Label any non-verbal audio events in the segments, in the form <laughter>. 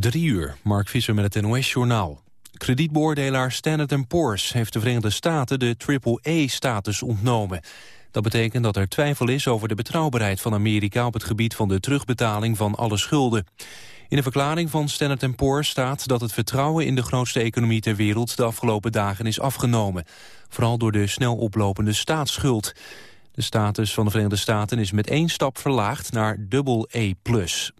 Drie uur, Mark Visser met het NOS-journaal. Kredietbeoordelaar Standard Poor's heeft de Verenigde Staten de AAA-status ontnomen. Dat betekent dat er twijfel is over de betrouwbaarheid van Amerika op het gebied van de terugbetaling van alle schulden. In een verklaring van Standard Poor's staat dat het vertrouwen in de grootste economie ter wereld de afgelopen dagen is afgenomen. Vooral door de snel oplopende staatsschuld. De status van de Verenigde Staten is met één stap verlaagd naar AA+.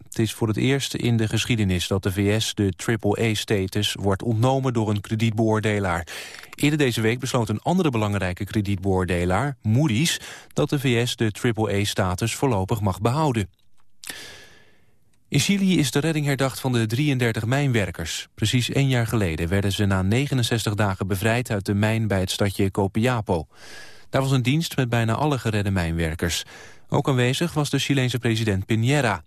Het is voor het eerst in de geschiedenis dat de VS de AAA-status wordt ontnomen door een kredietbeoordelaar. Eerder deze week besloot een andere belangrijke kredietbeoordelaar, Moody's, dat de VS de AAA-status voorlopig mag behouden. In Chili is de redding herdacht van de 33 mijnwerkers. Precies één jaar geleden werden ze na 69 dagen bevrijd uit de mijn bij het stadje Copiapo. Daar was een dienst met bijna alle geredde mijnwerkers. Ook aanwezig was de Chileense president Piñera.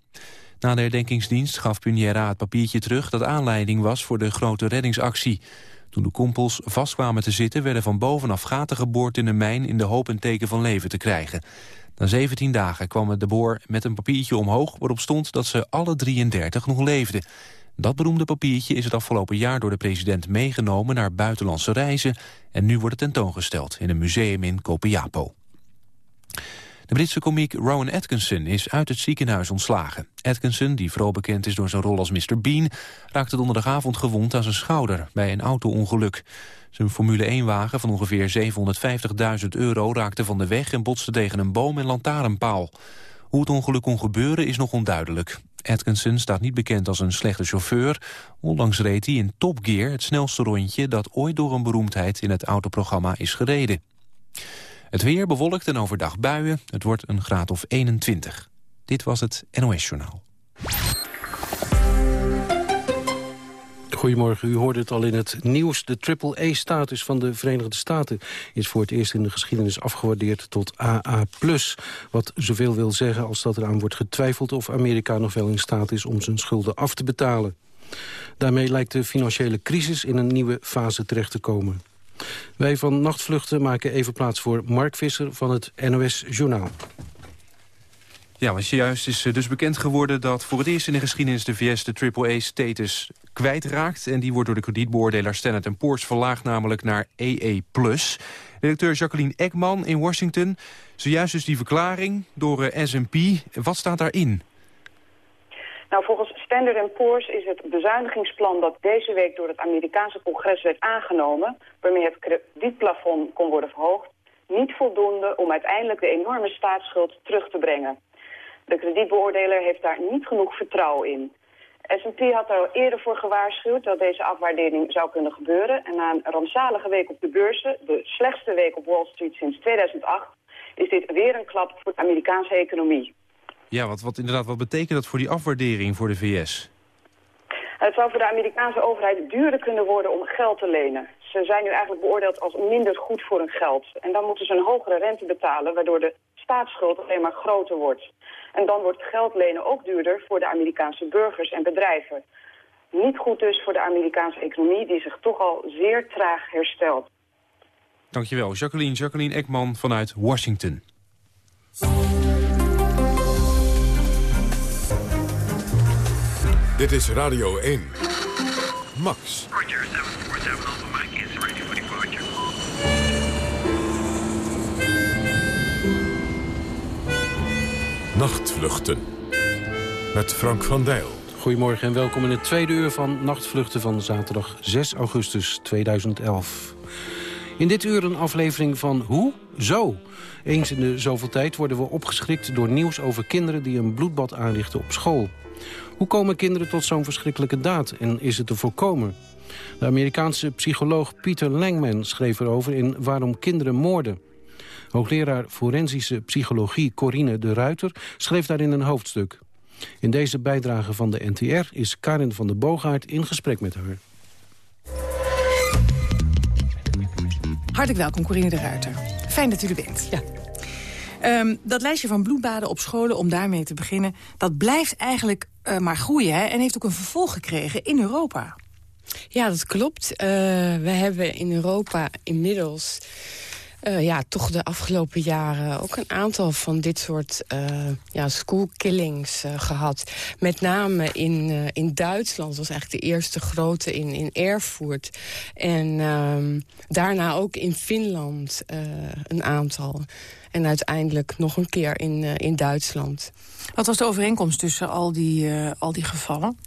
Na de herdenkingsdienst gaf Piñera het papiertje terug... dat aanleiding was voor de grote reddingsactie. Toen de kompels vast kwamen te zitten... werden van bovenaf gaten geboord in de mijn... in de hoop een teken van leven te krijgen. Na 17 dagen kwam de boor met een papiertje omhoog... waarop stond dat ze alle 33 nog leefden. Dat beroemde papiertje is het afgelopen jaar door de president meegenomen naar buitenlandse reizen en nu wordt het tentoongesteld in een museum in Copiapo. De Britse komiek Rowan Atkinson is uit het ziekenhuis ontslagen. Atkinson, die vooral bekend is door zijn rol als Mr. Bean... raakte donderdagavond gewond aan zijn schouder bij een auto-ongeluk. Zijn Formule 1-wagen van ongeveer 750.000 euro raakte van de weg... en botste tegen een boom en lantaarnpaal. Hoe het ongeluk kon gebeuren is nog onduidelijk. Atkinson staat niet bekend als een slechte chauffeur. Onlangs reed hij in Top Gear het snelste rondje... dat ooit door een beroemdheid in het autoprogramma is gereden. Het weer bewolkt en overdag buien. Het wordt een graad of 21. Dit was het NOS Journaal. Goedemorgen, u hoorde het al in het nieuws. De triple-A-status van de Verenigde Staten is voor het eerst in de geschiedenis afgewaardeerd tot AA+. Wat zoveel wil zeggen als dat eraan wordt getwijfeld of Amerika nog wel in staat is om zijn schulden af te betalen. Daarmee lijkt de financiële crisis in een nieuwe fase terecht te komen. Wij van Nachtvluchten maken even plaats voor Mark Visser van het NOS Journaal. Ja, want juist is eh, dus bekend geworden dat voor het eerst in de geschiedenis de VS de AAA-status kwijtraakt. En die wordt door de kredietbeoordelaar Standard Poor's verlaagd namelijk naar EE+. Redacteur Jacqueline Ekman in Washington. Zojuist dus die verklaring door eh, S&P. Wat staat daarin? Nou, volgens Standard Poor's is het bezuinigingsplan dat deze week door het Amerikaanse congres werd aangenomen, waarmee het kredietplafond kon worden verhoogd, niet voldoende om uiteindelijk de enorme staatsschuld terug te brengen. De kredietbeoordeler heeft daar niet genoeg vertrouwen in. S&P had er al eerder voor gewaarschuwd dat deze afwaardering zou kunnen gebeuren. En na een rampzalige week op de beurzen, de slechtste week op Wall Street sinds 2008... is dit weer een klap voor de Amerikaanse economie. Ja, wat, wat, inderdaad, wat betekent dat voor die afwaardering voor de VS? Het zou voor de Amerikaanse overheid duurder kunnen worden om geld te lenen. Ze zijn nu eigenlijk beoordeeld als minder goed voor hun geld. En dan moeten ze een hogere rente betalen, waardoor de staatsschuld alleen maar groter wordt. En dan wordt geld lenen ook duurder voor de Amerikaanse burgers en bedrijven. Niet goed dus voor de Amerikaanse economie die zich toch al zeer traag herstelt. Dankjewel, Jacqueline. Jacqueline Ekman vanuit Washington. Dit is Radio 1. Max. Nachtvluchten. Met Frank van Dijl. Goedemorgen en welkom in het tweede uur van Nachtvluchten van zaterdag 6 augustus 2011. In dit uur een aflevering van Hoe? Zo. Eens in de zoveel tijd worden we opgeschrikt door nieuws over kinderen die een bloedbad aanrichten op school. Hoe komen kinderen tot zo'n verschrikkelijke daad en is het te voorkomen? De Amerikaanse psycholoog Peter Langman schreef erover in Waarom kinderen moorden. Hoogleraar forensische psychologie Corine de Ruiter schreef daarin een hoofdstuk. In deze bijdrage van de NTR is Karin van der Boogaard in gesprek met haar. Hartelijk welkom, Corine de Ruiter. Fijn dat u er bent. Ja. Ehm, dat lijstje van bloedbaden op scholen, om daarmee te beginnen... dat blijft eigenlijk uh, maar groeien hè, en heeft ook een vervolg gekregen in Europa. Ja, dat klopt. Uh, we hebben in Europa inmiddels uh, ja, toch de afgelopen jaren ook een aantal van dit soort uh, ja, school killings uh, gehad. Met name in, in Duitsland. Dat was eigenlijk de eerste grote in, in Erfurt. En ehm, daarna ook in Finland een aantal. En uiteindelijk nog een keer in, in Duitsland. Wat was de overeenkomst tussen al die, al die gevallen?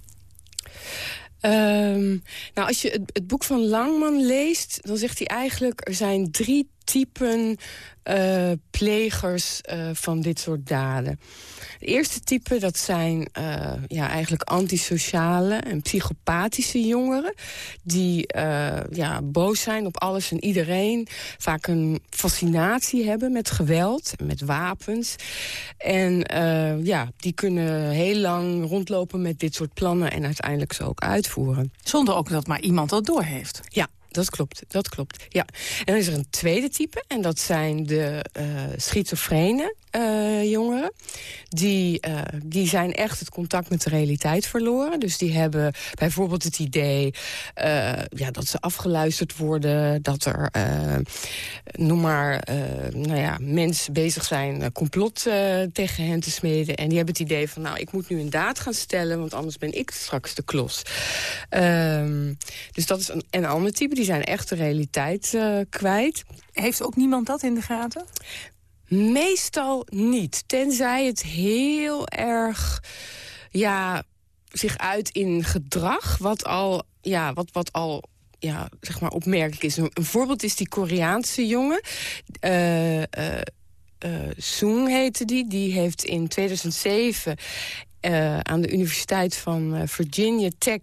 Um, nou, als je het, het, boek van Langman leest, dan zegt hij eigenlijk... er zijn drie typen uh, plegers uh, van dit soort daden. De eerste type, dat zijn uh, ja, eigenlijk antisociale en psychopathische jongeren... die ja, boos zijn op alles en iedereen. Vaak een fascinatie hebben met geweld, met wapens. En ja, die kunnen heel lang rondlopen met dit soort plannen... en uiteindelijk ze ook uitvoeren. Zonder ook dat maar iemand dat doorheeft. Ja, dat klopt, dat klopt. Ja. En dan is er een tweede type, en dat zijn de uh, schizofrene uh, jongeren. Die, uh, die zijn echt het contact met de realiteit verloren. Dus die hebben bijvoorbeeld het idee ja, dat ze afgeluisterd worden... dat er, noem maar, nou ja, mensen bezig zijn complot tegen hen te smeden. En die hebben het idee van, nou, ik moet nu een daad gaan stellen... want anders ben ik straks de klos. Ehm, dus dat is een, een ander type die zijn echt de realiteit uh, kwijt. Heeft ook niemand dat in de gaten? Meestal niet. Tenzij het heel erg ja, zich uit in gedrag. Wat al, ja, wat, wat al ja, zeg maar opmerkelijk is. Een, voorbeeld is die Koreaanse jongen. Uh, uh, uh, Soong heette die. Die heeft in 2007 uh, aan de Universiteit van uh, Virginia Tech...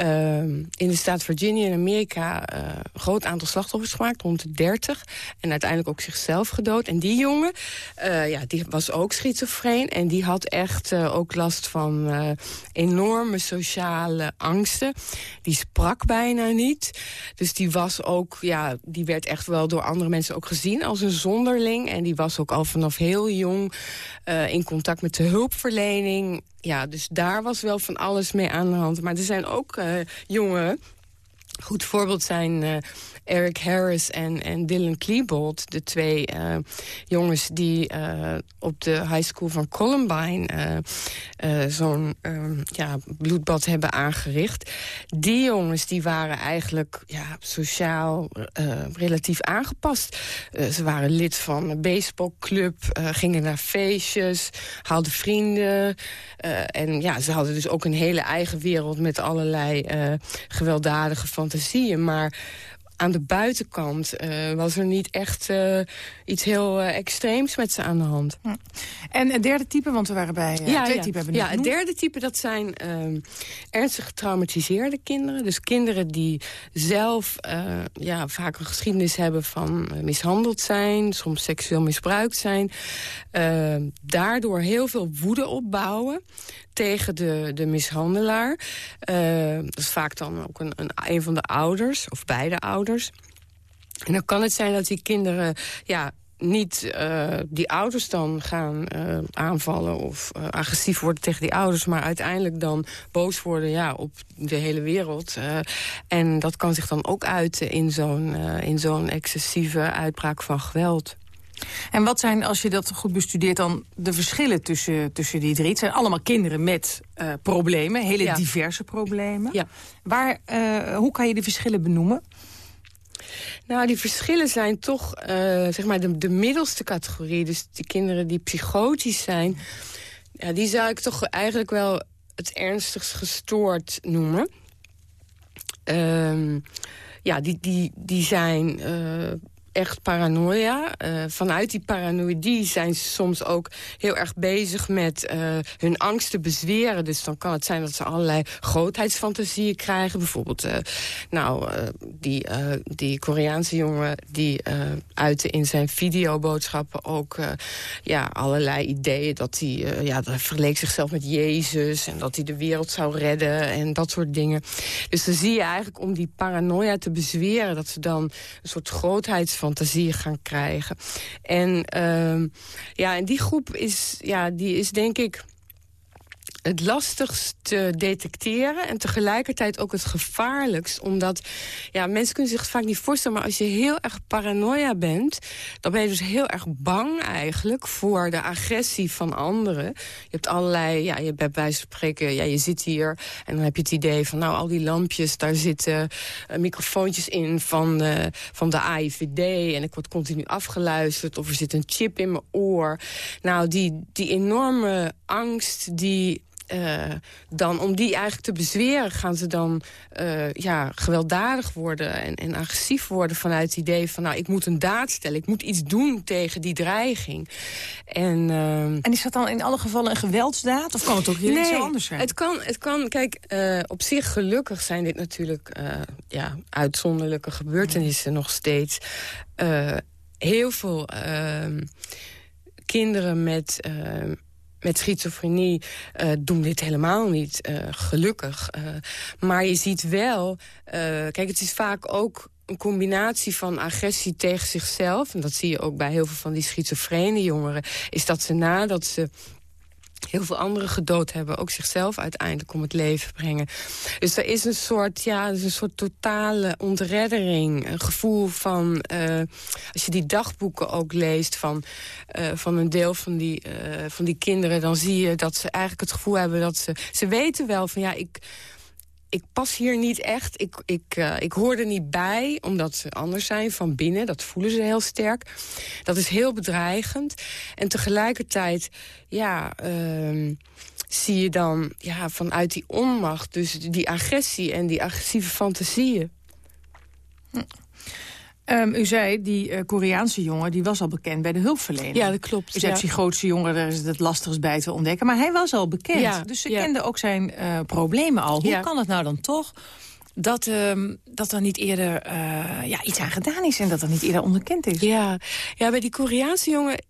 Uh, in de staat Virginia in Amerika een groot aantal slachtoffers gemaakt, rond de 30. En uiteindelijk ook zichzelf gedood. En die jongen, ja, die was ook schizofreen. En die had echt ook last van enorme sociale angsten. Die sprak bijna niet. Dus die was ook, ja, die werd echt wel door andere mensen ook gezien als een zonderling. En die was ook al vanaf heel jong in contact met de hulpverlening ja, dus daar was wel van alles mee aan de hand. Maar er zijn ook uh, jongen goed voorbeeld zijn uh, Eric Harris en, en Dylan Klebold. De twee uh, jongens die uh, op de high school van Columbine... zo'n ja, bloedbad hebben aangericht. Die jongens die waren eigenlijk ja, sociaal relatief aangepast. ze waren lid van een baseballclub, gingen naar feestjes... hadden vrienden. en ja, ze hadden dus ook een hele eigen wereld... met allerlei gewelddadige fantasieën maar aan de buitenkant uh, was er niet echt uh, iets heel uh, extreems met ze aan de hand. Hm. En het derde type, want we waren bij ja, twee ja. typen hebben Ja, het derde type dat zijn ehm, ernstig getraumatiseerde kinderen. Dus kinderen die zelf ja, vaak een geschiedenis hebben van mishandeld zijn... soms seksueel misbruikt zijn. Ehm, daardoor heel veel woede opbouwen tegen de, de mishandelaar. Uh, dat is vaak dan ook een, een, een van de ouders, of beide ouders. En dan kan het zijn dat die kinderen ja, niet uh, die ouders dan gaan uh, aanvallen of uh, agressief worden tegen die ouders... maar uiteindelijk dan boos worden ja, op de hele wereld. en dat kan zich dan ook uiten in zo'n in zo'n excessieve uitbraak van geweld. En wat zijn, als je dat goed bestudeert, dan de verschillen tussen, tussen die drie? Het zijn allemaal kinderen met problemen, hele diverse problemen. Ja. Waar, hoe kan je de verschillen benoemen? Nou, die verschillen zijn toch uh, zeg maar de, de middelste categorie. Dus die kinderen die psychotisch zijn... Die zou ik toch eigenlijk wel het ernstigst gestoord noemen. Um, ja, die, die, die zijn echt paranoia. Uh, vanuit die paranoïdie zijn ze soms ook heel erg bezig met uh, hun angst te bezweren. Dus dan kan het zijn dat ze allerlei grootheidsfantasieën krijgen. Bijvoorbeeld, uh, nou, die, die Koreaanse jongen die uitte in zijn videoboodschappen ook ja, allerlei ideeën. Dat hij, ja, dat verleek zichzelf met Jezus en dat hij de wereld zou redden en dat soort dingen. Dus dan zie je eigenlijk om die paranoia te bezweren dat ze dan een soort grootheidsfantasie fantasie gaan krijgen. En uh, ja, en die groep is, ja, die is denk ik het lastigst te detecteren en tegelijkertijd ook het gevaarlijkst. Omdat ja, mensen kunnen zich het vaak niet voorstellen, maar als je heel erg paranoia bent, dan ben je dus heel erg bang eigenlijk voor de agressie van anderen. Je hebt allerlei, ja, je hebt bij spreken, ja, je zit hier en dan heb je het idee van, nou, al die lampjes, daar zitten uh, microfoontjes in van, uh, van de AIVD en ik word continu afgeluisterd of er zit een chip in mijn oor. Nou, die, die enorme angst die uh, dan om die eigenlijk te bezweren... gaan ze dan uh, ja, gewelddadig worden en, en, agressief worden... vanuit het idee van, nou, ik moet een daad stellen. Ik moet iets doen tegen die dreiging. En, uh, en is dat dan in alle gevallen een geweldsdaad? Of kan het ook nee, iets anders zijn? Het kan, het kan kijk, uh, op zich gelukkig zijn dit natuurlijk... ja, uitzonderlijke gebeurtenissen nog steeds. heel veel ehm, kinderen met met schizofrenie uh, doen dit helemaal niet, uh, gelukkig. Uh, maar je ziet wel, kijk, het is vaak ook een combinatie van agressie tegen zichzelf... en dat zie je ook bij heel veel van die schizofrene jongeren... is dat ze nadat ze heel veel anderen gedood hebben. Ook zichzelf uiteindelijk om het leven brengen. Dus er is een soort, ja, een soort totale ontreddering. Een gevoel van, uh, als je die dagboeken ook leest van, uh, van een deel van die, uh, van die kinderen... dan zie je dat ze eigenlijk het gevoel hebben dat ze... Ze weten wel van, ja, ik ik pas hier niet echt. Ik, ik, uh, ik hoor er niet bij, omdat ze anders zijn van binnen. Dat voelen ze heel sterk. Dat is heel bedreigend. En tegelijkertijd, ja... Uh, zie je dan ja, vanuit die onmacht, dus die agressie en die agressieve fantasieën. Hm. Um, u zei, die uh, Koreaanse jongen die was al bekend bij de hulpverlening. Ja, dat klopt. Zei, ja. psychotische jongen, daar is het lastigst bij te ontdekken. Maar hij was al bekend, ja, dus ze ja. kenden ook zijn uh, problemen al. Hoe kan het nou dan toch dat, um, dat er niet eerder uh, ja, iets aan gedaan is... en dat er niet eerder onderkend is? Ja, ja bij die Koreaanse jongen, eh,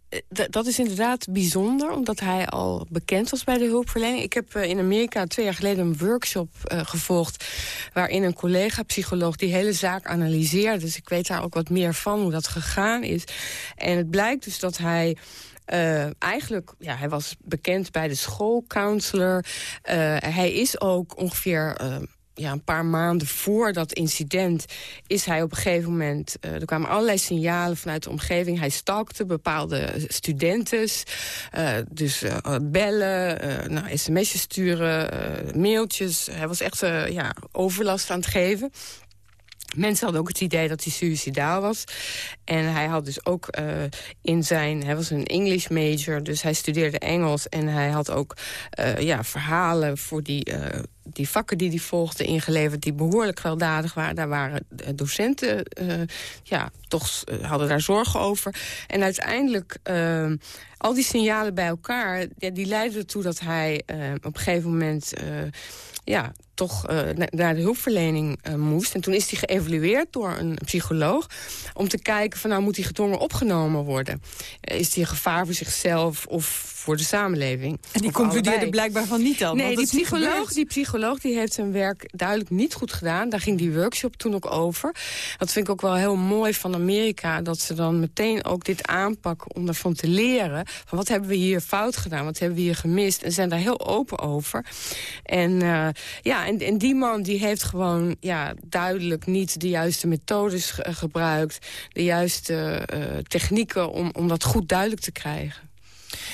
dat is inderdaad bijzonder... omdat hij al bekend was bij de hulpverlening. Ik heb eh, in Amerika twee jaar geleden een workshop uh, gevolgd... waarin een collega-psycholoog die hele zaak analyseerde. Dus ik weet daar ook wat meer van, hoe dat gegaan is. En het blijkt dus dat hij... Eigenlijk, ja, hij was bekend bij de schoolcounselor. Hij is ook ongeveer... Ja, een paar maanden voor dat incident is hij op een gegeven moment... Uh, er kwamen allerlei signalen vanuit de omgeving. Hij stalkte bepaalde studenten. Uh, dus uh, bellen, nou, sms'jes sturen, mailtjes. Hij was echt ja, overlast aan het geven. Mensen hadden ook het idee dat hij suicidaal was. En hij had dus ook uh, in zijn... Hij was een English major, dus hij studeerde Engels. En hij had ook uh, ja, verhalen voor die, uh, die vakken die hij volgde ingeleverd... die behoorlijk gewelddadig waren. Daar waren docenten, ja, toch hadden daar zorgen over. En uiteindelijk... al die signalen bij elkaar, ja, die leidden ertoe dat hij op een gegeven moment... ja, toch uh, naar de hulpverlening uh, moest. En toen is hij geëvalueerd door een psycholoog... om te kijken van nou moet hij gedwongen opgenomen worden. Uh, is hij een gevaar voor zichzelf of voor de samenleving? En die concludeerde blijkbaar van niet dan? Nee, die psycholoog, die psycholoog die heeft zijn werk duidelijk niet goed gedaan. Daar ging die workshop toen ook over. Dat vind ik ook wel heel mooi van Amerika... dat ze dan meteen ook dit aanpakken om daarvan te leren. Van wat hebben we hier fout gedaan? Wat hebben we hier gemist? En zijn daar heel open over. En ja, en, en, die man die heeft gewoon ja, duidelijk niet de juiste methodes ge gebruikt. De juiste uh, technieken om, om dat goed duidelijk te krijgen.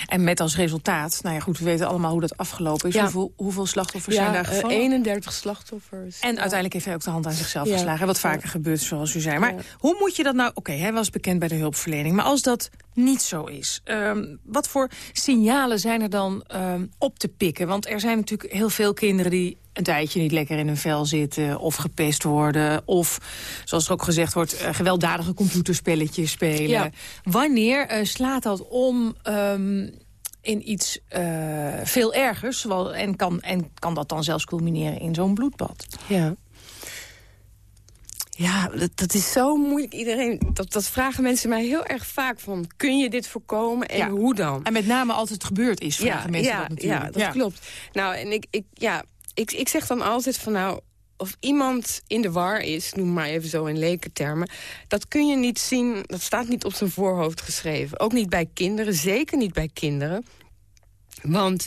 En met als resultaat, nou ja goed, we weten allemaal hoe dat afgelopen is. Ja. Hoeveel, hoeveel slachtoffers ja, zijn daar gevallen? Uh, 31 slachtoffers. En ja. uiteindelijk heeft hij ook de hand aan zichzelf geslagen. Wat vaker gebeurt, zoals u zei. Maar hoe moet je dat nou... Oké, hij was bekend bij de hulpverlening. Maar als dat niet zo is, um, wat voor signalen zijn er dan um, op te pikken? Want er zijn natuurlijk heel veel kinderen die een tijdje niet lekker in hun vel zitten... of gepest worden, of, zoals er ook gezegd wordt... Uh, gewelddadige computerspelletjes spelen. Ja. Wanneer uh, slaat dat om... Um, in iets uh, veel ergers. En, kan, en kan dat dan zelfs culmineren in zo'n bloedbad. Ja. Ja, dat, dat, is zo moeilijk. Iedereen, dat, dat vragen mensen mij heel erg vaak van... kun je dit voorkomen en ja. hoe dan? En met name als het gebeurd is, vragen ja, mensen ja, dat natuurlijk. Ja, dat ja. klopt. Nou, en ik, ik, ja, ik, ik zeg dan altijd van nou... of iemand in de war is, noem maar even zo in lekentermen... dat kun je niet zien, dat staat niet op zijn voorhoofd geschreven. Ook niet bij kinderen, zeker niet bij kinderen. Want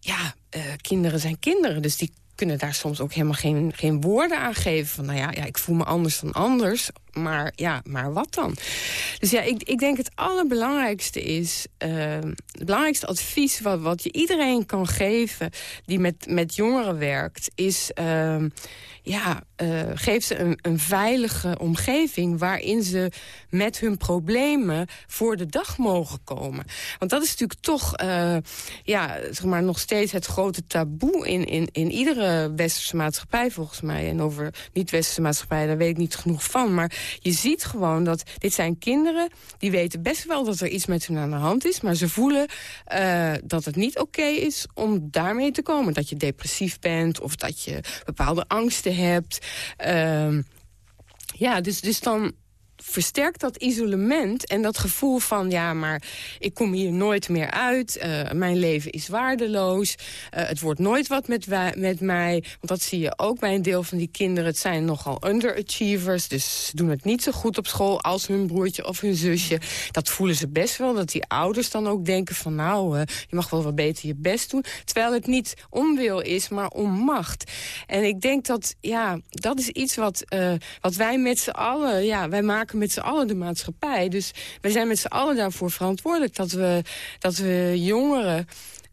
ja, kinderen zijn kinderen. Dus die kunnen daar soms ook helemaal geen, geen woorden aan geven. Van nou ja, ja, ik voel me anders dan anders. Maar ja, maar wat dan? Dus ja, ik, ik denk het allerbelangrijkste is... Uh, het belangrijkste advies wat, wat je iedereen kan geven... die met, met jongeren werkt, is... Uh, ja, uh, geef ze een, een, veilige omgeving... waarin ze met hun problemen voor de dag mogen komen. Want dat is natuurlijk toch uh, ja, zeg maar nog steeds het grote taboe... In, in, in iedere westerse maatschappij volgens mij. En over niet-westerse maatschappij, daar weet ik niet genoeg van. Maar je ziet gewoon dat dit zijn kinderen... die weten best wel dat er iets met hun aan de hand is... maar ze voelen uh, dat het niet oké is om daarmee te komen. Dat je depressief bent of dat je bepaalde angsten hebt. Uh, ja, dus, dus dan versterkt dat isolement en dat gevoel van... ja, maar ik kom hier nooit meer uit, uh, mijn leven is waardeloos... Uh, het wordt nooit wat met, met mij. Want dat zie je ook bij een deel van die kinderen. Het zijn nogal underachievers, dus ze doen het niet zo goed op school... als hun broertje of hun zusje. Dat voelen ze best wel, dat die ouders dan ook denken van... nou, uh, je mag wel wat beter je best doen. Terwijl het niet onwil is, maar om macht. En ik denk dat, ja, dat is iets wat, wat wij met z'n allen... ja, wij maken met z'n allen de maatschappij. Dus wij zijn met z'n allen daarvoor verantwoordelijk... dat we, dat we jongeren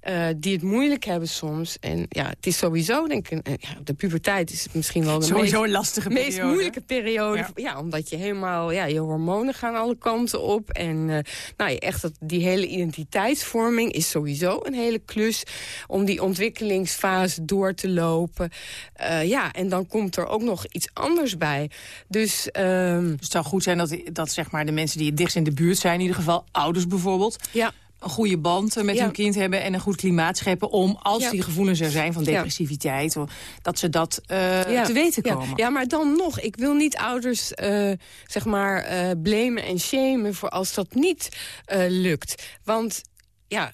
uh, die het moeilijk hebben soms. En ja, het is sowieso, denk ik, uh, ja, de puberteit is misschien wel de sowieso meest, lastige meest moeilijke periode. Ja. ja. omdat je helemaal, ja, je hormonen gaan alle kanten op. En uh, nou, echt dat, die hele identiteitsvorming is sowieso een hele klus om die ontwikkelingsfase door te lopen. ja, en dan komt er ook nog iets anders bij. Dus, dus het zou goed zijn dat, dat zeg maar, de mensen die het dichtst in de buurt zijn, in ieder geval ouders bijvoorbeeld, ja een goede band met ja. hun kind hebben en een goed klimaat scheppen... om, als ja. die gevoelens er zijn van depressiviteit, dat ze dat uh, te weten komen. Ja. maar dan nog, ik wil niet ouders uh, zeg maar uh, blamen en shamen... voor als dat niet lukt. Want ja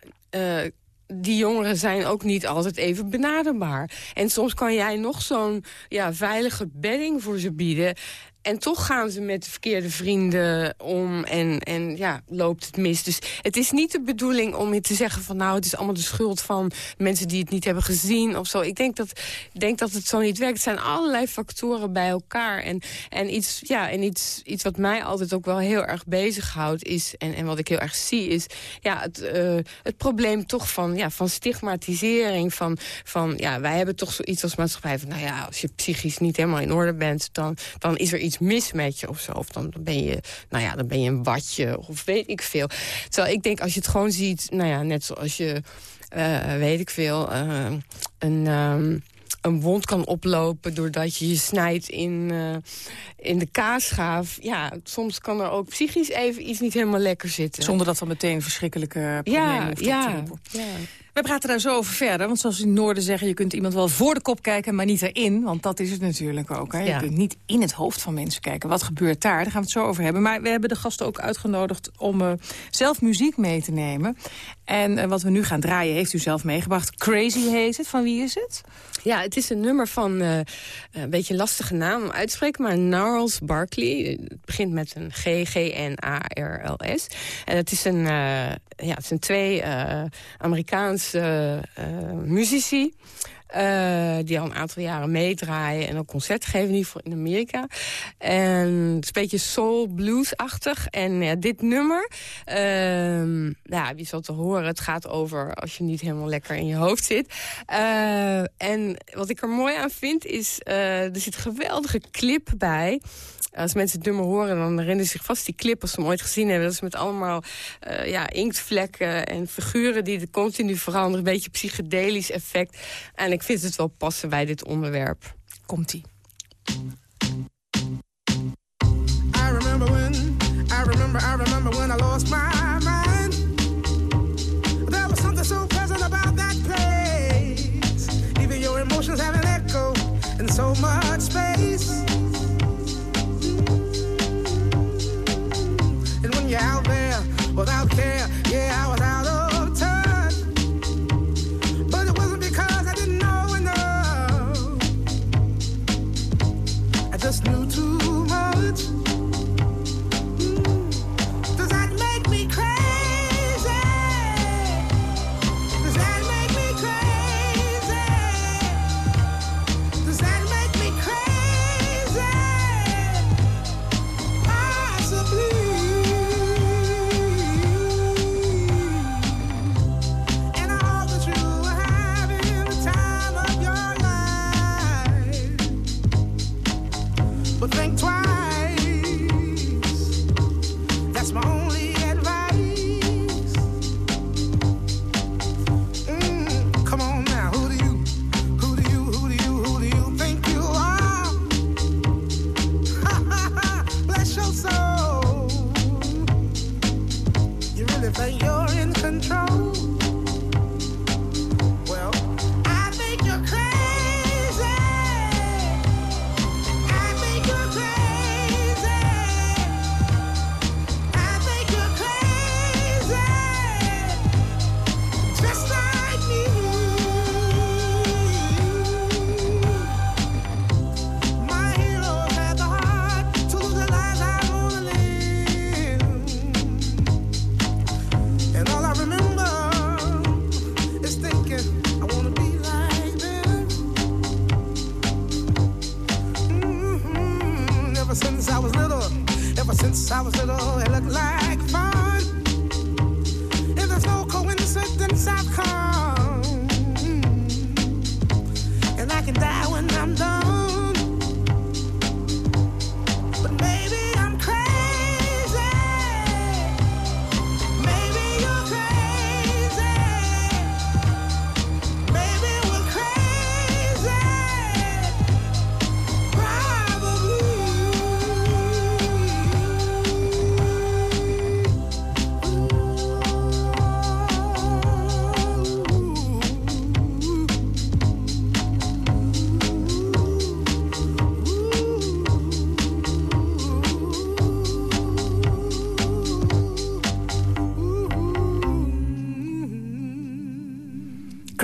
die jongeren zijn ook niet altijd even benaderbaar. En soms kan jij nog zo'n ja, veilige bedding voor ze bieden... En toch gaan ze met de verkeerde vrienden om en, en ja, loopt het mis. Dus het is niet de bedoeling om je te zeggen van... nou, het is allemaal de schuld van mensen die het niet hebben gezien of zo. Ik denk dat, denk dat het zo niet werkt. Het zijn allerlei factoren bij elkaar. En, en, iets, ja, en iets, iets wat mij altijd ook wel heel erg bezighoudt is... en, en wat ik heel erg zie is ja, het, uh, het probleem toch van, ja, van stigmatisering. Van, van, ja, wij hebben toch zoiets als maatschappij van... nou ja, als je psychisch niet helemaal in orde bent... dan, dan is er iets mis met je of zo. Of dan ben je, nou ja, dan ben je een watje of weet ik veel. Terwijl ik denk, als je het gewoon ziet, nou ja, net zoals je, uh, weet ik veel, uh, een... Um, een wond kan oplopen doordat je je snijdt in, uh, in de kaasschaaf. Ja, soms kan er ook psychisch even iets niet helemaal lekker zitten. Zonder dat er meteen verschrikkelijke problemen ja, hoeft ja, ja. We praten daar zo over verder, want zoals in het noorden zeggen... je kunt iemand wel voor de kop kijken, maar niet erin. Want dat is het natuurlijk ook. Hè? Je kunt niet in het hoofd van mensen kijken. Wat gebeurt daar? Daar gaan we het zo over hebben. Maar we hebben de gasten ook uitgenodigd om uh, zelf muziek mee te nemen. En uh, wat we nu gaan draaien heeft u zelf meegebracht. Crazy heet het. Van wie is het? Ja, het is een nummer van uh, een beetje een lastige naam om uit te spreken... maar Gnarls Barkley. Het begint met een G, G, N, A, R, L, S. En het is een, ja, het zijn twee Amerikaanse uh, muzici. Uh, die al een aantal jaren meedraaien en ook concerten geven, in ieder in Amerika. En het is een beetje soul blues-achtig. En dit nummer, uh, ja, wie zal te horen, het gaat over als je niet helemaal lekker in je hoofd zit. En wat ik er mooi aan vind is, er zit een geweldige clip bij als mensen het nummer horen, dan herinneren ze zich vast die clip als ze hem ooit gezien hebben. Dat is met allemaal uh, ja, inktvlekken en figuren die er continu veranderen. Een beetje psychedelisch effect. En ik vind het wel passen bij dit onderwerp. Komt-ie. I remember when, I remember, I remember when I lost my mind. There was something so pleasant about that place. Even your emotions have an echo in so much space.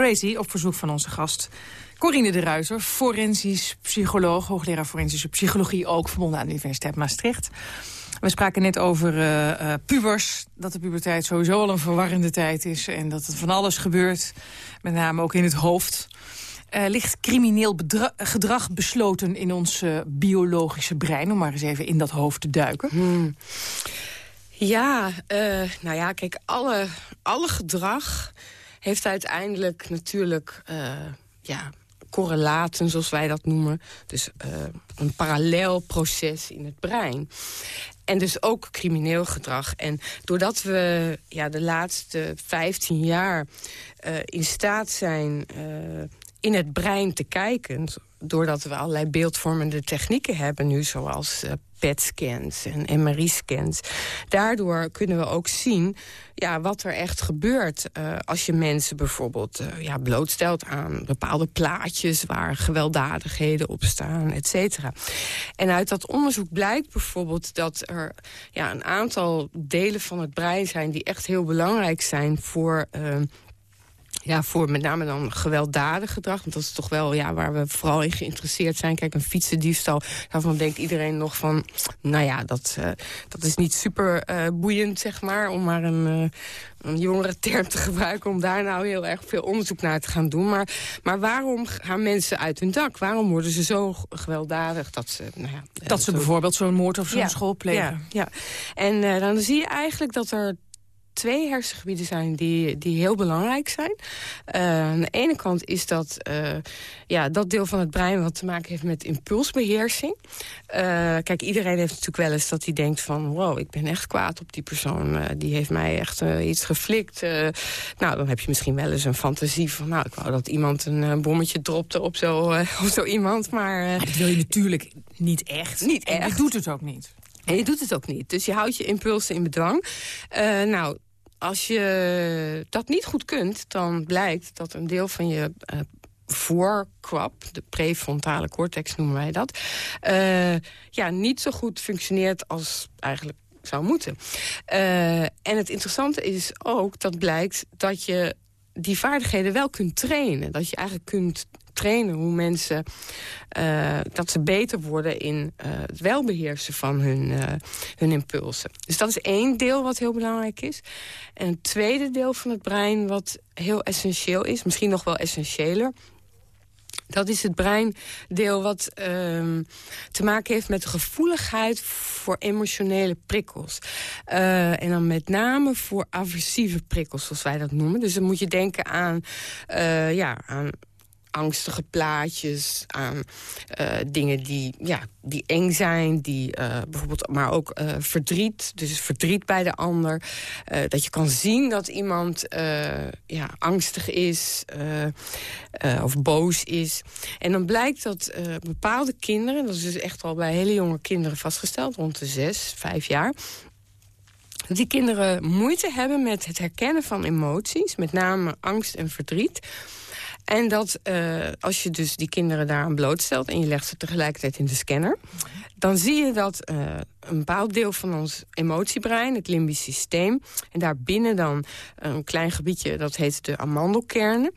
Op verzoek van onze gast Corine de Ruizer, forensisch psycholoog, hoogleraar forensische psychologie, ook verbonden aan de Universiteit Maastricht. We spraken net over eh, eh, pubers, dat de puberteit sowieso al een verwarrende tijd is en dat er van alles gebeurt, met name ook in het hoofd. Eh, ligt crimineel gedrag besloten in ons biologische brein, om maar eens even in dat hoofd te duiken? Ja, eh, nou ja, kijk, alle, alle gedrag heeft uiteindelijk natuurlijk eh, ja, correlaten, zoals wij dat noemen. Dus eh, een parallel proces in het brein. En dus ook crimineel gedrag. En doordat we ja, de laatste 15 jaar eh, in staat zijn in het brein te kijken... doordat we allerlei beeldvormende technieken hebben nu... zoals PET-scans en MRI-scans. Daardoor kunnen we ook zien ja, wat er echt gebeurt... eh, als je mensen bijvoorbeeld eh, ja, blootstelt aan bepaalde plaatjes... waar gewelddadigheden op staan, et cetera. En uit dat onderzoek blijkt bijvoorbeeld dat er ja, een aantal delen van het brein zijn... die echt heel belangrijk zijn voor... eh, ja, voor met name dan gewelddadig gedrag. Want dat is toch wel ja, waar we vooral in geïnteresseerd zijn. Kijk, een fietsendiefstal, daarvan denkt iedereen nog van... nou ja, dat, eh, dat is niet super eh, boeiend, zeg maar... om maar een, eh, een jongere term te gebruiken... om daar nou heel erg veel onderzoek naar te gaan doen. Maar, maar waarom gaan mensen uit hun dak? Waarom worden ze zo gewelddadig dat ze... Nou ja, Dat ze bijvoorbeeld zo'n moord of zo'n Ja, school plegen. ja, ja. En dan zie je eigenlijk dat er twee hersengebieden zijn die, die heel belangrijk zijn. Eh, aan de ene kant is dat eh, ja, dat deel van het brein wat te maken heeft met impulsbeheersing. Eh, kijk, iedereen heeft natuurlijk wel eens dat hij denkt van... wow, ik ben echt kwaad op die persoon. die heeft mij echt iets geflikt. Nou, dan heb je misschien wel eens een fantasie van... nou, ik wou dat iemand een bommetje dropte op zo, op zo iemand. Maar Maar dat wil je natuurlijk niet echt. Niet En je echt. doet het ook niet. en je doet het ook niet. Dus je houdt je impulsen in bedwang. Nou, als je dat niet goed kunt, dan blijkt dat een deel van je eh, voorkwap, de prefrontale cortex noemen wij dat, eh, ja, niet zo goed functioneert als eigenlijk zou moeten. Eh, en het interessante is ook dat blijkt dat je die vaardigheden wel kunt trainen. Dat je eigenlijk kunt trainen hoe mensen... eh, dat ze beter worden in eh, het welbeheersen van hun, eh, hun impulsen. Dus dat is één deel wat heel belangrijk is. En een tweede deel van het brein wat heel essentieel is... misschien nog wel essentiëler... Dat is het breindeel wat ehm, te maken heeft met de gevoeligheid voor emotionele prikkels. En dan met name voor aversieve prikkels, zoals wij dat noemen. Dus dan moet je denken aan, ja, aan angstige plaatjes, aan eh, dingen die, ja, die eng zijn, die eh, bijvoorbeeld, maar ook eh, verdriet, dus verdriet bij de ander. Dat je kan zien dat iemand ja, angstig is of boos is. En dan blijkt dat bepaalde kinderen, dat is dus echt al bij hele jonge kinderen vastgesteld, rond de zes, vijf jaar, dat die kinderen moeite hebben met het herkennen van emoties, met name angst en verdriet. En dat eh, als je dus die kinderen daaraan blootstelt... en je legt ze tegelijkertijd in de scanner... dan zie je dat eh, een bepaald deel van ons emotiebrein, het limbisch systeem... en daarbinnen dan een klein gebiedje, dat heet de amandelkernen...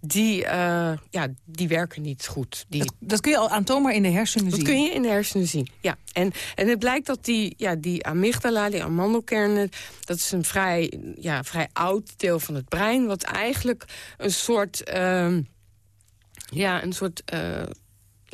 die, eh, ja, die werken niet goed. Die, Dat, dat kun je al aantoonbaar in de hersenen dat zien. kun je in de hersenen zien, ja. En, en het blijkt dat die, ja, die amygdala, die amandelkernen... dat is een vrij, ja, vrij oud deel van het brein... wat eigenlijk een soort, ehm, ja, een soort eh,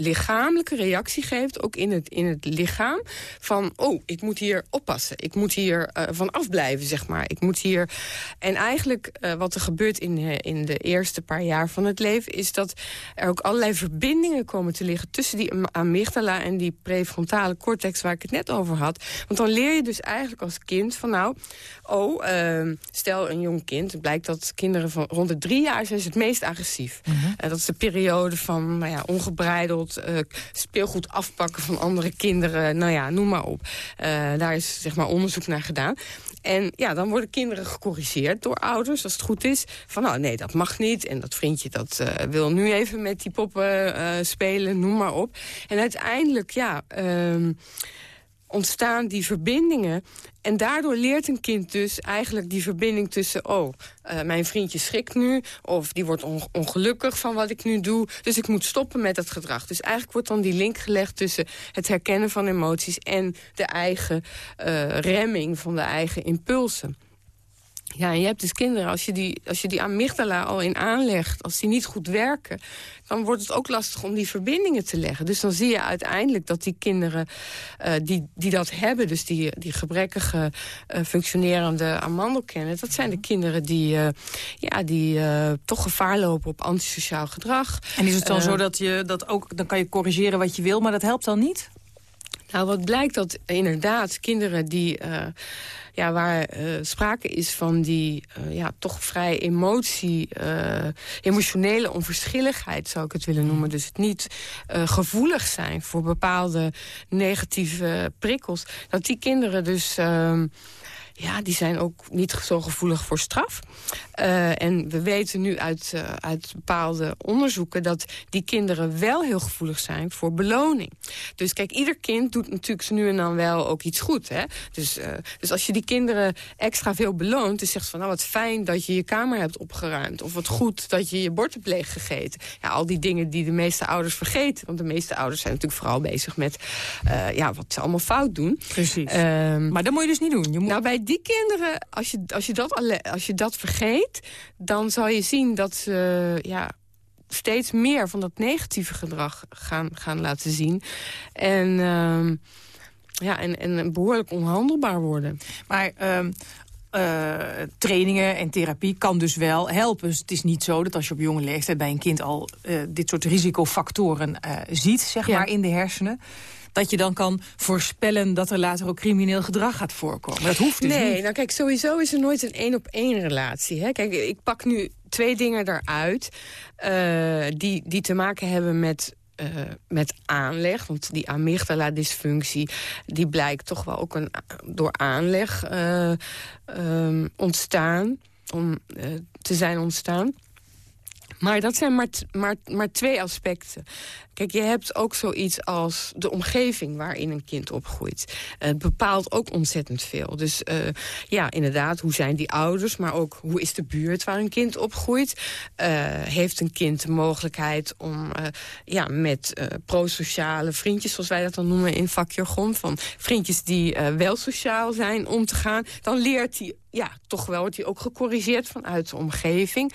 lichamelijke reactie geeft, ook in het, in het lichaam... van, oh, ik moet hier oppassen. Ik moet hier uh, van afblijven, zeg maar. Ik moet hier... En eigenlijk uh, wat er gebeurt in, uh, in de eerste paar jaar van het leven... is dat er ook allerlei verbindingen komen te liggen... tussen die amygdala en die prefrontale cortex waar ik het net over had. Want dan leer je dus eigenlijk als kind van, nou... oh, ehm, stel een jong kind, het blijkt dat kinderen van rond de drie jaar... zijn ze het meest agressief. Mhm. dat is de periode van nou ja, ongebreideld uh, speelgoed afpakken van andere kinderen. Nou ja, noem maar op. Uh, daar is zeg maar onderzoek naar gedaan. En ja, dan worden kinderen gecorrigeerd door ouders, als het goed is. Van nou, nee, dat mag niet. En dat vriendje dat uh, wil nu even met die poppen spelen, noem maar op. En uiteindelijk, ja... Uh, ontstaan die verbindingen. En daardoor leert een kind dus eigenlijk die verbinding tussen... oh, uh, mijn vriendje schrikt nu, of die wordt on ongelukkig van wat ik nu doe... dus ik moet stoppen met dat gedrag. Dus eigenlijk wordt dan die link gelegd tussen het herkennen van emoties... en de eigen uh, remming van de eigen impulsen. Ja, en je hebt dus kinderen, als je, die, als je die amygdala al in aanlegt... als die niet goed werken, dan wordt het ook lastig om die verbindingen te leggen. Dus dan zie je uiteindelijk dat die kinderen uh, die, die dat hebben... dus die, die gebrekkige, uh, functionerende amandelkennen... dat zijn de kinderen die, uh, ja, die toch gevaar lopen op antisociaal gedrag. En is het dan zo dat je dat ook... dan kan je corrigeren wat je wil, maar dat helpt dan niet? Nou, wat blijkt dat inderdaad kinderen die ja, waar uh, sprake is van die uh, ja, toch vrij emotie, uh, emotionele onverschilligheid, zou ik het willen noemen. Dus het niet gevoelig zijn voor bepaalde negatieve prikkels. Dat die kinderen dus ehm, ja, die zijn ook niet zo gevoelig voor straf. Uh, en we weten nu uit, uh, uit bepaalde onderzoeken... dat die kinderen wel heel gevoelig zijn voor beloning. Dus kijk, ieder kind doet natuurlijk nu en dan wel ook iets goed. Hè? Dus, uh, dus als je die kinderen extra veel beloont... dus zegt van, nou wat fijn dat je je kamer hebt opgeruimd... of wat goed dat je je bord hebt leeggegeten. Ja, al die dingen die de meeste ouders vergeten. Want de meeste ouders zijn natuurlijk vooral bezig met... ja, wat ze allemaal fout doen. Precies. Um, maar dat moet je dus niet doen. Je moet... Nou, bij die kinderen, als je, als je, dat, alle, als je dat vergeet... dan zal je zien dat ze ja, steeds meer van dat negatieve gedrag gaan, gaan laten zien. En, uh, ja, en, en behoorlijk onhandelbaar worden. Maar... Uh... Uh, trainingen en therapie kan dus wel helpen. Dus het is niet zo dat als je op jonge leeftijd bij een kind al uh, dit soort risicofactoren uh, ziet, zeg ja. maar, in de hersenen dat je dan kan voorspellen dat er later ook crimineel gedrag gaat voorkomen. Dat hoeft dus nee, niet. nou kijk, sowieso is er nooit een één-op-één relatie. Hè? Kijk, ik pak nu twee dingen eruit uh, die, die te maken hebben met uh, met aanleg. Want die amygdala-dysfunctie... die blijkt toch wel ook een, door aanleg uh, um, ontstaan. Om uh, te zijn ontstaan. Maar dat zijn maar, maar, maar twee aspecten. Kijk, je hebt ook zoiets als de omgeving waarin een kind opgroeit. Het bepaalt ook ontzettend veel. Dus uh, ja, inderdaad, hoe zijn die ouders... maar ook hoe is de buurt waar een kind opgroeit? Uh, heeft een kind de mogelijkheid om uh, ja, met prosociale vriendjes... zoals wij dat dan noemen in vakjargon... van vriendjes die wel sociaal zijn om te gaan... dan leert hij ja, toch wel wordt hij ook gecorrigeerd vanuit de omgeving.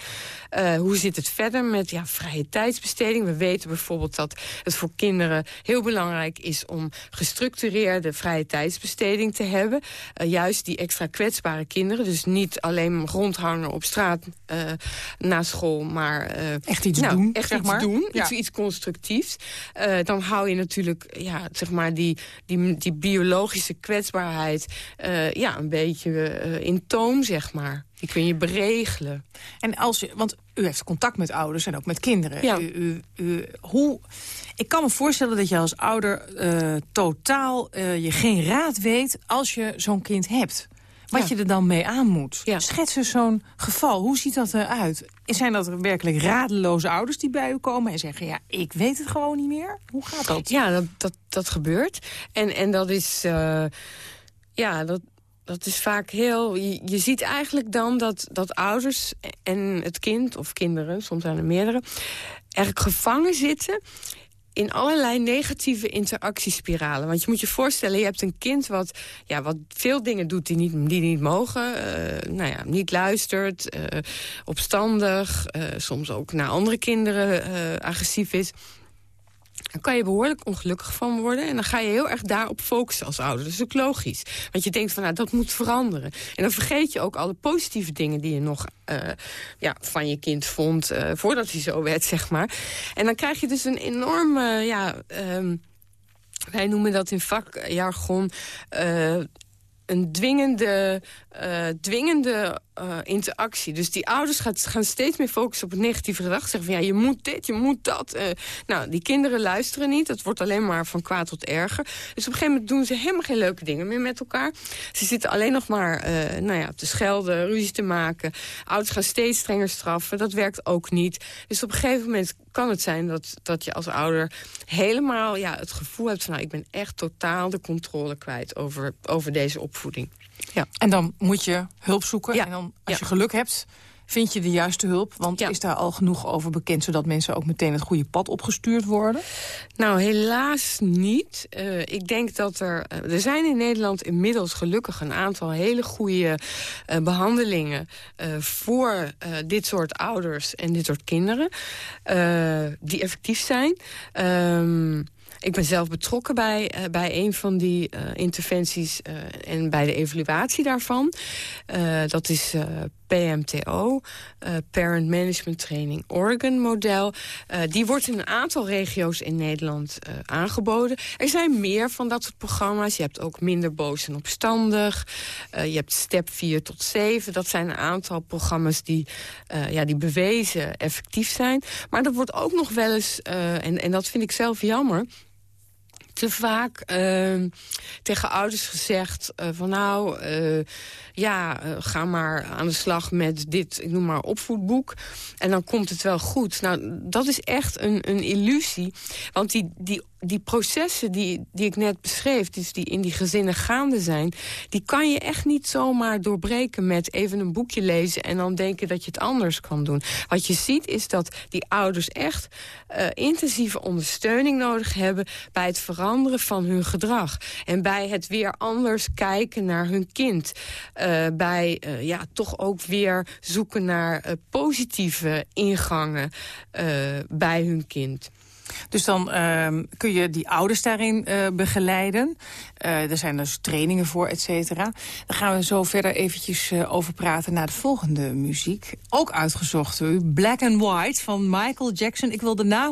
Hoe zit het verder met ja, vrije tijdsbesteding? We weten bijvoorbeeld dat het voor kinderen heel belangrijk is... om gestructureerde vrije tijdsbesteding te hebben. Uh, juist die extra kwetsbare kinderen. Dus niet alleen rondhangen op straat uh, na school, maar... echt iets nou, doen, Echt zeg iets maar. doen, ja. iets, iets constructiefs. dan hou je natuurlijk ja, zeg maar die, die, die biologische kwetsbaarheid... ja, een beetje in toom, zeg maar. Die kun je beregelen. En als je, want u heeft contact met ouders en ook met kinderen. Ja. U, u, u, hoe, ik kan me voorstellen dat je als ouder uh, totaal uh, je geen raad weet als je zo'n kind hebt. Wat Ja. je er dan mee aan moet. Ja. Schets eens zo'n geval. Hoe ziet dat eruit? Zijn dat werkelijk radeloze ouders die bij u komen en zeggen... ja, ik weet het gewoon niet meer? Hoe gaat dat? Ja, dat, dat, dat gebeurt. En, en dat is... Uh, ja, dat, dat is vaak heel... Je, ziet eigenlijk dan dat, dat ouders en het kind, of kinderen, soms zijn er meerdere... eigenlijk gevangen zitten in allerlei negatieve interactiespiralen. Want je moet je voorstellen, je hebt een kind wat, ja, wat veel dingen doet die niet, die niet mogen. Uh, nou ja, niet luistert, uh, opstandig, uh, soms ook naar andere kinderen agressief is. Dan kan je behoorlijk ongelukkig van worden. En dan ga je heel erg daarop focussen als ouder. Dat is ook logisch. Want je denkt van, nou, dat moet veranderen. En dan vergeet je ook alle positieve dingen die je nog uh, ja, van je kind vond... Uh, voordat hij zo werd, zeg maar. En dan krijg je dus een enorme, ja... Um, wij noemen dat in vakjargon uh, een dwingende, uh, dwingende uh, interactie. Dus die ouders gaan steeds meer focussen op het negatieve gedrag. Zeggen van ja, je moet dit, je moet dat. Uh, nou, die kinderen luisteren niet. Het wordt alleen maar van kwaad tot erger. Dus op een gegeven moment doen ze helemaal geen leuke dingen meer met elkaar. Ze zitten alleen nog maar nou ja, te schelden, ruzie te maken. Ouders gaan steeds strenger straffen. Dat werkt ook niet. Dus op een gegeven moment kan het zijn dat, dat je als ouder helemaal ja, het gevoel hebt van... nou, ik ben echt totaal de controle kwijt over, over deze opvoeding. Ja. En dan moet je hulp zoeken. Ja. En dan, als je geluk hebt, vind je de juiste hulp. Want is daar al genoeg over bekend... zodat mensen ook meteen het goede pad opgestuurd worden? Nou, helaas niet. Uh, ik denk dat er... Uh, er zijn in Nederland inmiddels gelukkig een aantal hele goede uh, behandelingen... voor dit soort ouders en dit soort kinderen. die effectief zijn. Ehm, ik ben zelf betrokken bij, uh, bij een van die uh, interventies uh, en bij de evaluatie daarvan. dat is PMTO, Parent Management Training Oregon model. die wordt in een aantal regio's in Nederland aangeboden. Er zijn meer van dat soort programma's. Je hebt ook minder boos en opstandig. je hebt step 4 tot 7. Dat zijn een aantal programma's die, ja, die bewezen effectief zijn. Maar er wordt ook nog wel eens, en, en dat vind ik zelf jammer te vaak uh, tegen ouders gezegd uh, van nou, uh, ja, uh, ga maar aan de slag met dit, ik noem maar opvoedboek. En dan komt het wel goed. Nou, dat is echt een, een illusie. Want die, die die processen die, die ik net beschreef, dus die in die gezinnen gaande zijn... die kan je echt niet zomaar doorbreken met even een boekje lezen... en dan denken dat je het anders kan doen. Wat je ziet is dat die ouders echt uh, intensieve ondersteuning nodig hebben... bij het veranderen van hun gedrag. En bij het weer anders kijken naar hun kind. Uh, bij uh, ja, toch ook weer zoeken naar positieve ingangen bij hun kind. Dus dan uh, kun je die ouders daarin uh, begeleiden. Uh, er zijn dus trainingen voor, et cetera. Dan gaan we zo verder eventjes uh, over praten naar de volgende muziek. Ook uitgezocht Black and White van Michael Jackson. Ik wil daarna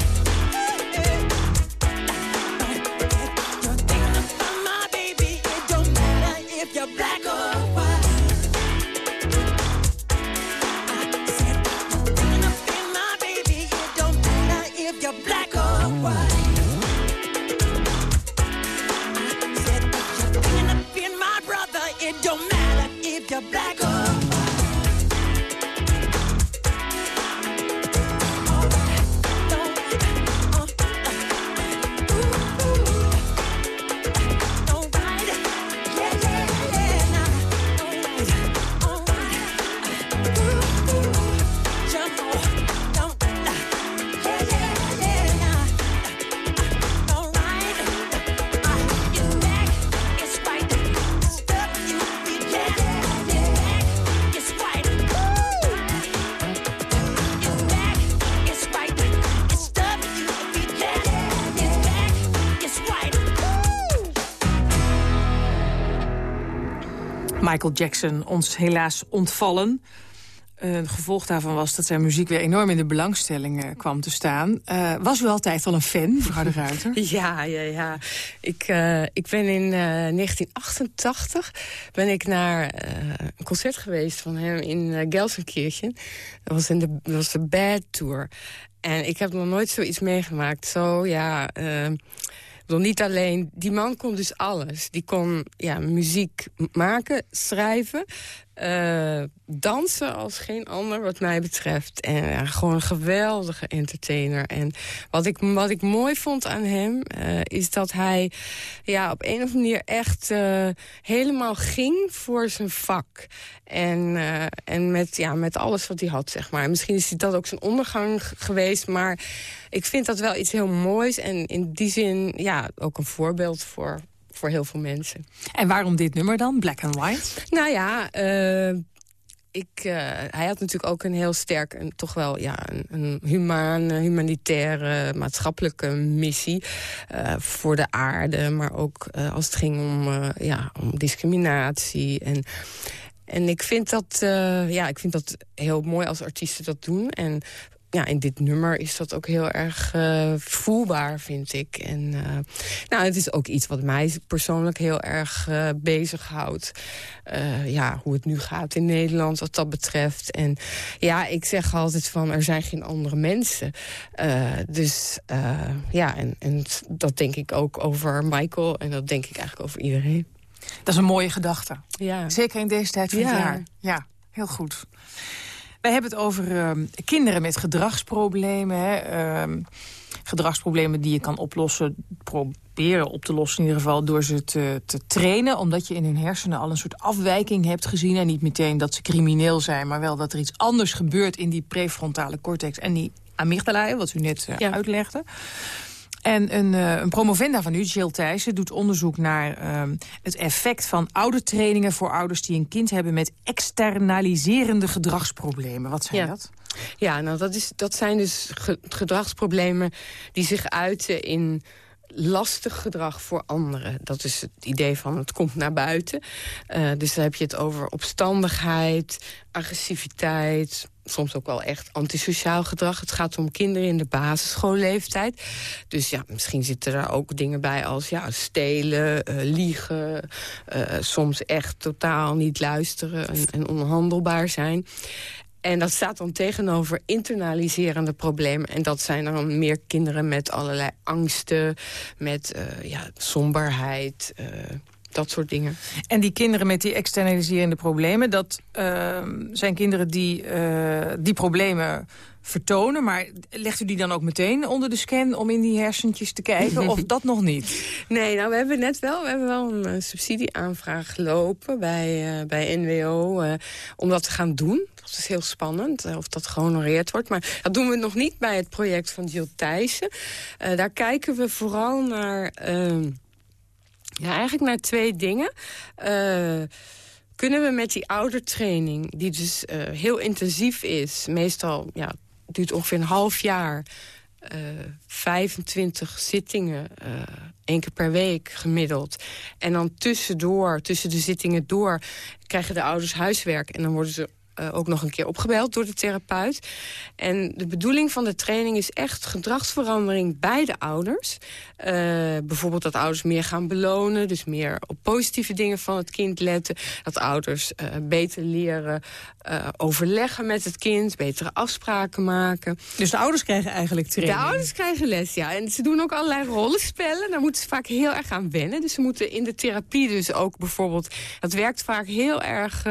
Michael Jackson ons helaas ontvallen. Het gevolg daarvan was dat zijn muziek weer enorm in de belangstelling uh, kwam te staan. Uh, was u altijd al een fan, mevrouw de Ruiter? <laughs> Ja, ja, ja. Ik, ik ben in 1988 ben ik naar een concert geweest van hem in Gelsenkirchen. Dat was, in de, dat was de Bad Tour. En ik heb nog nooit zoiets meegemaakt. Zo, ja bedoel, niet alleen... Die man kon dus alles. Die kon ja, muziek maken, schrijven, uh, dansen als geen ander wat mij betreft. En gewoon een geweldige entertainer. En wat ik, wat ik mooi vond aan hem... Uh, is dat hij ja, op een of andere manier echt helemaal ging voor zijn vak. En, en met, ja, met alles wat hij had, zeg maar. Misschien is dat ook zijn ondergang geweest, maar... Ik vind dat wel iets heel moois en in die zin ja, ook een voorbeeld voor, voor heel veel mensen. En waarom dit nummer dan, Black and White? Nou ja, uh, ik, uh, hij had natuurlijk ook een heel sterk, een, toch wel ja, een, een humane, humanitaire, maatschappelijke missie uh, voor de aarde. Maar ook uh, als het ging om, ja, om discriminatie. En, en ik vind, dat, ja, ik vind dat heel mooi als artiesten dat doen. En ja, in dit nummer is dat ook heel erg uh, voelbaar, vind ik. En uh, nou, het is ook iets wat mij persoonlijk heel erg uh, bezighoudt. ja, hoe het nu gaat in Nederland wat dat betreft. En ja, ik zeg altijd van, er zijn geen andere mensen. dus ja, en, en dat denk ik ook over Michael. En dat denk ik eigenlijk over iedereen. Dat is een mooie gedachte. Ja. Zeker in deze tijd van ja. het jaar. Ja, heel goed. Wij hebben het over uh, kinderen met gedragsproblemen. Hè. Uh, gedragsproblemen die je kan oplossen, proberen op te lossen in ieder geval... door ze te, te trainen, omdat je in hun hersenen al een soort afwijking hebt gezien. En niet meteen dat ze crimineel zijn, maar wel dat er iets anders gebeurt... in die prefrontale cortex en die amygdala, wat u net uh, ja. uitlegde. En een, uh, een promovenda van u, Jill Thijssen, doet onderzoek naar uh, het effect van oudertrainingen voor ouders die een kind hebben met externaliserende gedragsproblemen. Wat zijn ja. dat? Ja, nou dat, is, dat zijn dus ge gedragsproblemen die zich uiten in lastig gedrag voor anderen. Dat is het idee van het komt naar buiten. Uh, dus dan heb je het over opstandigheid, agressiviteit... soms ook wel echt antisociaal gedrag. Het gaat om kinderen in de basisschoolleeftijd. Dus ja, misschien zitten er ook dingen bij als ja, stelen, uh, liegen... Uh, soms echt totaal niet luisteren en, en onhandelbaar zijn. En dat staat dan tegenover internaliserende problemen. En dat zijn dan meer kinderen met allerlei angsten, met uh, ja, somberheid, dat soort dingen. En die kinderen met die externaliserende problemen... dat uh, zijn kinderen die die problemen vertonen. Maar legt u die dan ook meteen onder de scan om in die hersentjes te kijken? of <laughs> dat nog niet? Nee, nou we hebben net wel, we hebben wel een uh, subsidieaanvraag gelopen bij, uh, bij NWO uh, om dat te gaan doen. Dat is heel spannend, of dat gehonoreerd wordt. Maar dat doen we nog niet bij het project van Jill Thijssen. daar kijken we vooral naar... ja, eigenlijk naar twee dingen. kunnen we met die oudertraining, die dus heel intensief is... meestal ja, duurt ongeveer een half jaar. Uh, 25 zittingen, uh, één keer per week gemiddeld. En dan tussendoor, tussen de zittingen door... krijgen de ouders huiswerk en dan worden ze ook nog een keer opgebeld door de therapeut. En de bedoeling van de training is echt gedragsverandering bij de ouders. Uh, bijvoorbeeld dat ouders meer gaan belonen, dus meer op positieve dingen van het kind letten. Dat ouders uh, beter leren overleggen met het kind, betere afspraken maken. Dus de ouders krijgen eigenlijk training? De ouders krijgen les, ja. En ze doen ook allerlei rollenspellen. Daar moeten ze vaak heel erg aan wennen. Dus ze moeten in de therapie dus ook bijvoorbeeld... Dat werkt vaak heel erg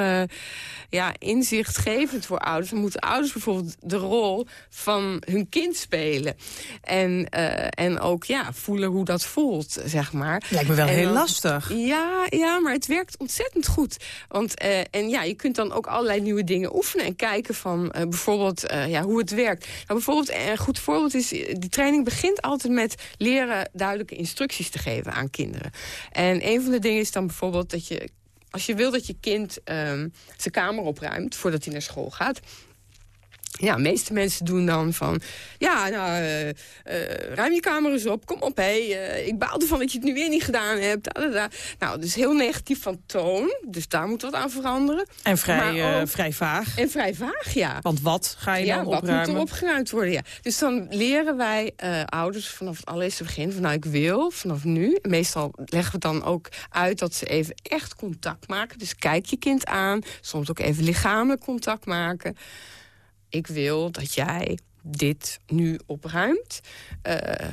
ja, inzichtgevend voor ouders. Dan moeten ouders bijvoorbeeld de rol van hun kind spelen. En, en ook ja, voelen hoe dat voelt, zeg maar. Lijkt me wel en heel dan, lastig. Ja, ja, maar het werkt ontzettend goed. Want, uh, en ja, je kunt dan ook allerlei nieuwe dingen oefenen... en kijken van uh, bijvoorbeeld ja, hoe het werkt. Nou, bijvoorbeeld, een goed voorbeeld is... die training begint altijd met leren duidelijke instructies te geven aan kinderen. En een van de dingen is dan bijvoorbeeld dat je als je wil dat je kind um, zijn kamer opruimt voordat hij naar school gaat... Ja, de meeste mensen doen dan van... Ja, nou, eh, eh, ruim je kamer eens op. Kom op, hé. eh, ik baal ervan dat je het nu weer niet gedaan hebt. Da, da, da. Nou, dus heel negatief van toon. Dus daar moet wat aan veranderen. En vrij, ook- vrij vaag. En vrij vaag, ja. Want wat ga je ja, dan wat moet opruimen? er opgeruimd worden, ja. Dus dan leren wij ouders vanaf het allereerste begin... van nou, ik wil vanaf nu... meestal leggen we dan ook uit dat ze even echt contact maken. Dus kijk je kind aan. Soms ook even lichamelijk contact maken. Ik wil dat jij dit nu opruimt. Eh,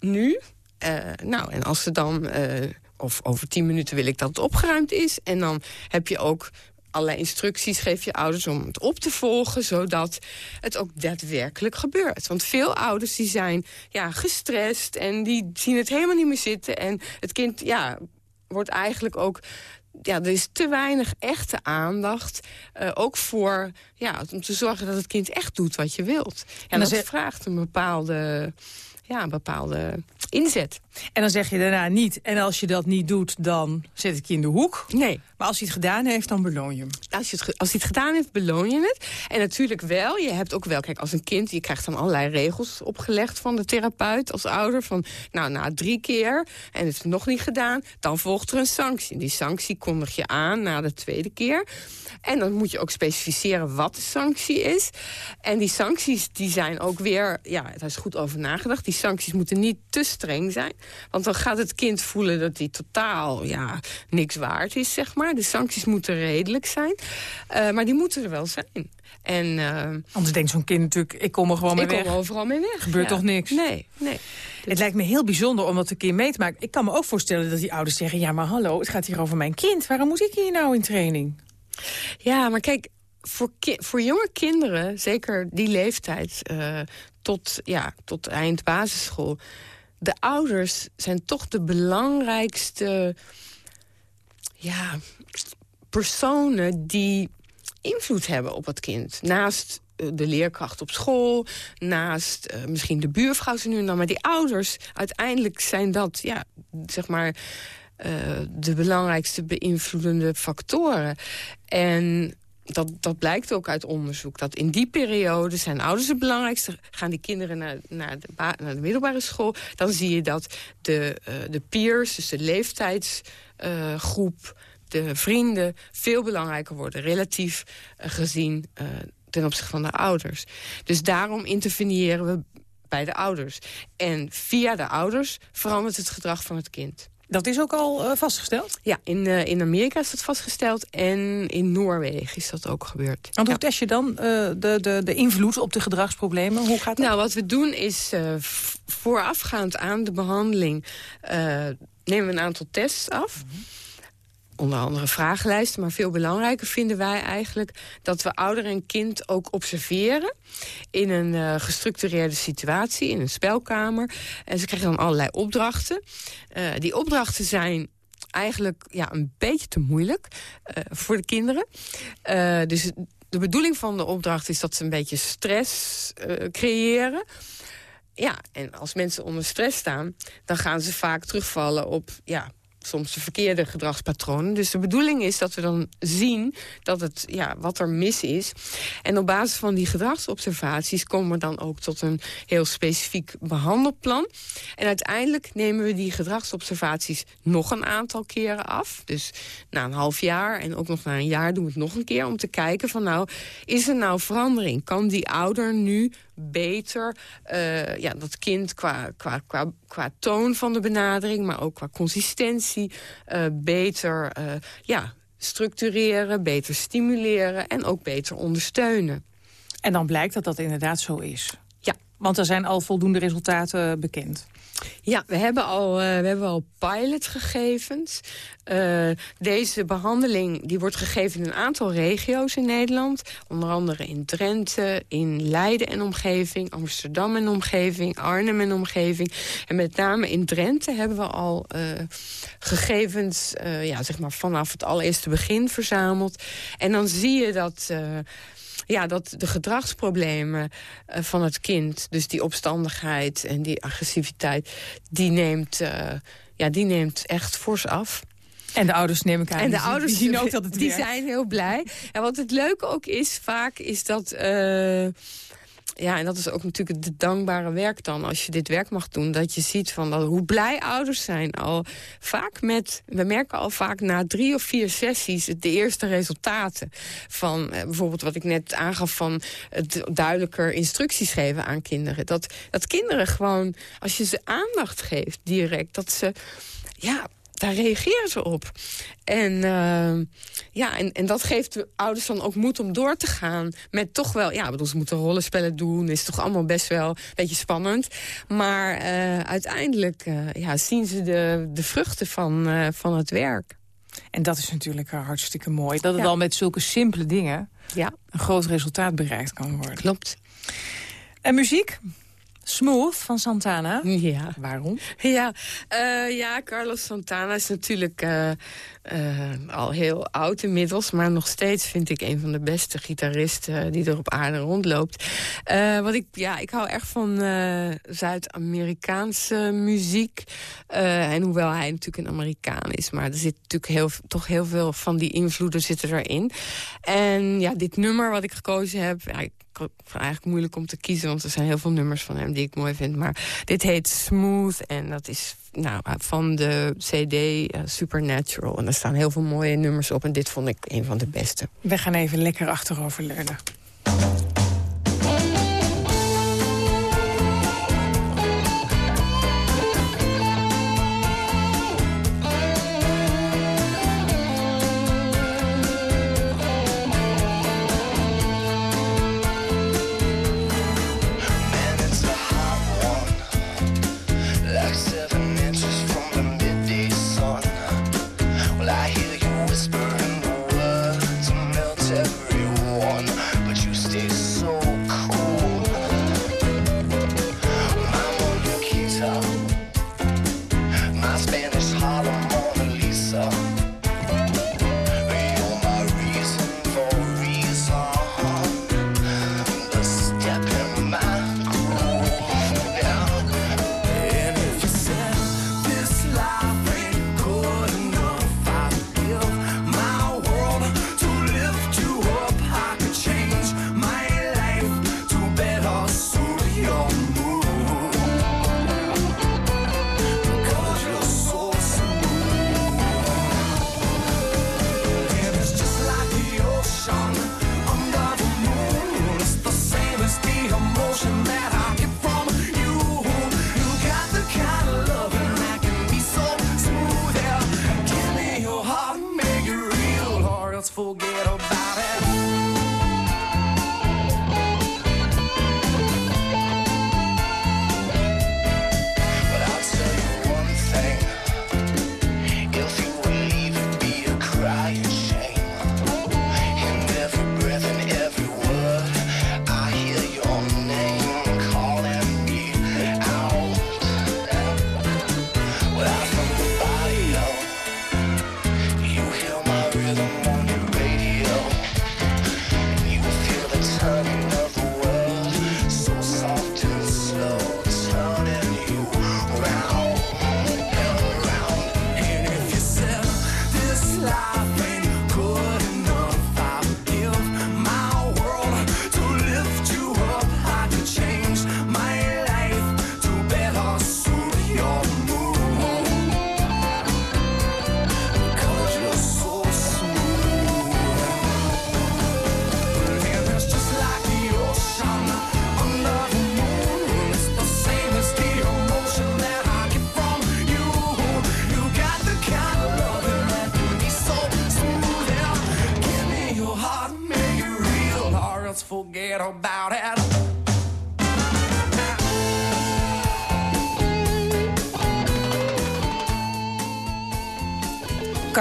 nu. Eh, nou, en als ze dan... eh, of over tien minuten wil ik dat het opgeruimd is. En dan heb je ook allerlei instructies geef je ouders om het op te volgen... zodat het ook daadwerkelijk gebeurt. Want veel ouders die zijn ja, gestrest en die zien het helemaal niet meer zitten. En het kind ja, wordt eigenlijk ook... Ja, er is te weinig echte aandacht. eh, ook voor, ja, om te zorgen dat het kind echt doet wat je wilt. En dat vraagt een bepaalde, ja, een bepaalde inzet. En dan zeg je daarna niet. En als je dat niet doet, dan zet ik je in de hoek. Nee, Maar als hij het gedaan heeft, dan beloon je hem. als, je het, als hij het gedaan heeft, beloon je het. En natuurlijk wel, je hebt ook wel... Kijk, als een kind, je krijgt dan allerlei regels opgelegd... van de therapeut als ouder. Van, nou, na drie keer en het is nog niet gedaan... dan volgt er een sanctie. Die sanctie kondig je aan na de tweede keer. En dan moet je ook specificeren wat de sanctie is. En die sancties, die zijn ook weer... Ja, daar is goed over nagedacht. Die sancties moeten niet te streng zijn. Want dan gaat het kind voelen dat hij totaal ja, niks waard is, zeg maar. De sancties moeten redelijk zijn. Eh, maar die moeten er wel zijn. En eh, Anders denkt zo'n kind natuurlijk, ik kom er gewoon mee ik kom weg. er overal mee weg. Gebeurt toch niks? Nee, nee. Het lijkt me heel bijzonder om dat een keer mee te maken. Ik kan me ook voorstellen dat die ouders zeggen... ja, maar hallo, het gaat hier over mijn kind. Waarom moet ik hier nou in training? Ja, maar kijk, voor, ki- voor jonge kinderen, zeker die leeftijd... eh, tot, ja, tot eind basisschool... de ouders zijn toch de belangrijkste ja, personen die invloed hebben op het kind. Naast eh, de leerkracht op school, naast eh, misschien de buurvrouw zo nu en dan. Maar die ouders, uiteindelijk zijn dat, ja, zeg maar... eh, de belangrijkste beïnvloedende factoren. En dat, dat blijkt ook uit onderzoek. Dat in die periode zijn ouders het belangrijkste. Gaan die kinderen naar, naar, de, naar de middelbare school... dan zie je dat de, eh, de peers, dus de leeftijdsgroep... de vrienden veel belangrijker worden. Relatief eh, gezien eh, ten opzichte van de ouders. Dus daarom interveneren we bij de ouders. En via de ouders verandert het gedrag van het kind. Dat is ook al eh, vastgesteld? Ja, in, eh, in Amerika is dat vastgesteld en in Noorwegen is dat ook gebeurd. Want hoe Ja. test je dan eh, de, de, de invloed op de gedragsproblemen? Hoe gaat dat? Nou, wat we doen is voorafgaand aan de behandeling... eh, nemen we een aantal tests af. Onder andere vragenlijsten, maar veel belangrijker vinden wij eigenlijk... dat we ouder en kind ook observeren in een eh, gestructureerde situatie... in een spelkamer. En ze krijgen dan allerlei opdrachten. Eh, die opdrachten zijn eigenlijk ja, een beetje te moeilijk eh, voor de kinderen. Dus de bedoeling van de opdracht is dat ze een beetje stress creëren. Ja, en als mensen onder stress staan, dan gaan ze vaak terugvallen op ja, soms de verkeerde gedragspatronen. Dus de bedoeling is dat we dan zien dat het, ja, wat er mis is. En op basis van die gedragsobservaties komen we dan ook tot een heel specifiek behandelplan. En uiteindelijk nemen we die gedragsobservaties nog een aantal keren af. Dus na een half jaar en ook nog na een jaar doen we het nog een keer... om te kijken van nou, is er nou verandering? Kan die ouder nu beter eh, ja, dat kind qua, qua, qua, qua toon van de benadering... maar ook qua consistentie eh, beter eh, ja, structureren, beter stimuleren... en ook beter ondersteunen. En dan blijkt dat dat inderdaad zo is. Ja. Want er zijn al voldoende resultaten bekend. Ja, we hebben al, eh, we hebben al pilotgegevens. Eh, deze behandeling die wordt gegeven in een aantal regio's in Nederland. Onder andere in Drenthe, in Leiden en omgeving... Amsterdam en omgeving, Arnhem en omgeving. En met name in Drenthe hebben we al eh, gegevens... ja, zeg maar vanaf het allereerste begin verzameld. En dan zie je dat... ja, dat de gedragsproblemen eh, van het kind... dus die opstandigheid en die agressiviteit... die neemt, eh, ja, die neemt echt fors af. En de ouders nemen ik aan. En de die ouders zien ook dat het <laughs> die zijn heel blij. En wat het leuke ook is, vaak is dat... eh, ja, en dat is ook natuurlijk het dankbare werk dan, als je dit werk mag doen. Dat je ziet van dat, hoe blij ouders zijn. Al vaak met, we merken al vaak na drie of vier sessies de eerste resultaten. Van eh, bijvoorbeeld wat ik net aangaf van het duidelijker instructies geven aan kinderen. Dat, dat kinderen gewoon, als je ze aandacht geeft direct, dat ze, ja, daar reageren ze op. En, eh, ja, en, en dat geeft de ouders dan ook moed om door te gaan. Met toch wel, ja, bedoel, ze moeten rollenspellen doen. Is toch allemaal best wel een beetje spannend. Maar eh, uiteindelijk eh, ja, zien ze de, de vruchten van, van het werk. En dat is natuurlijk hartstikke mooi. Dat het Ja. al met zulke simpele dingen Ja, een groot resultaat bereikt kan worden. klopt. En muziek? Smooth van Santana. Ja. Waarom? Ja, eh, ja, Carlos Santana is natuurlijk eh, eh, al heel oud inmiddels... maar nog steeds vind ik een van de beste gitaristen die er op aarde rondloopt. Wat ik, ja, ik hou erg van Zuid-Amerikaanse muziek. En hoewel hij natuurlijk een Amerikaan is... maar er zit natuurlijk heel, toch heel veel van die invloeden zitten erin. En ja, dit nummer wat ik gekozen heb... Ja, eigenlijk moeilijk om te kiezen... want er zijn heel veel nummers van hem die ik mooi vind. Maar dit heet Smooth en dat is nou, van de CD eh, Supernatural. En daar staan heel veel mooie nummers op. En dit vond ik een van de beste. We gaan even lekker achterover leunen.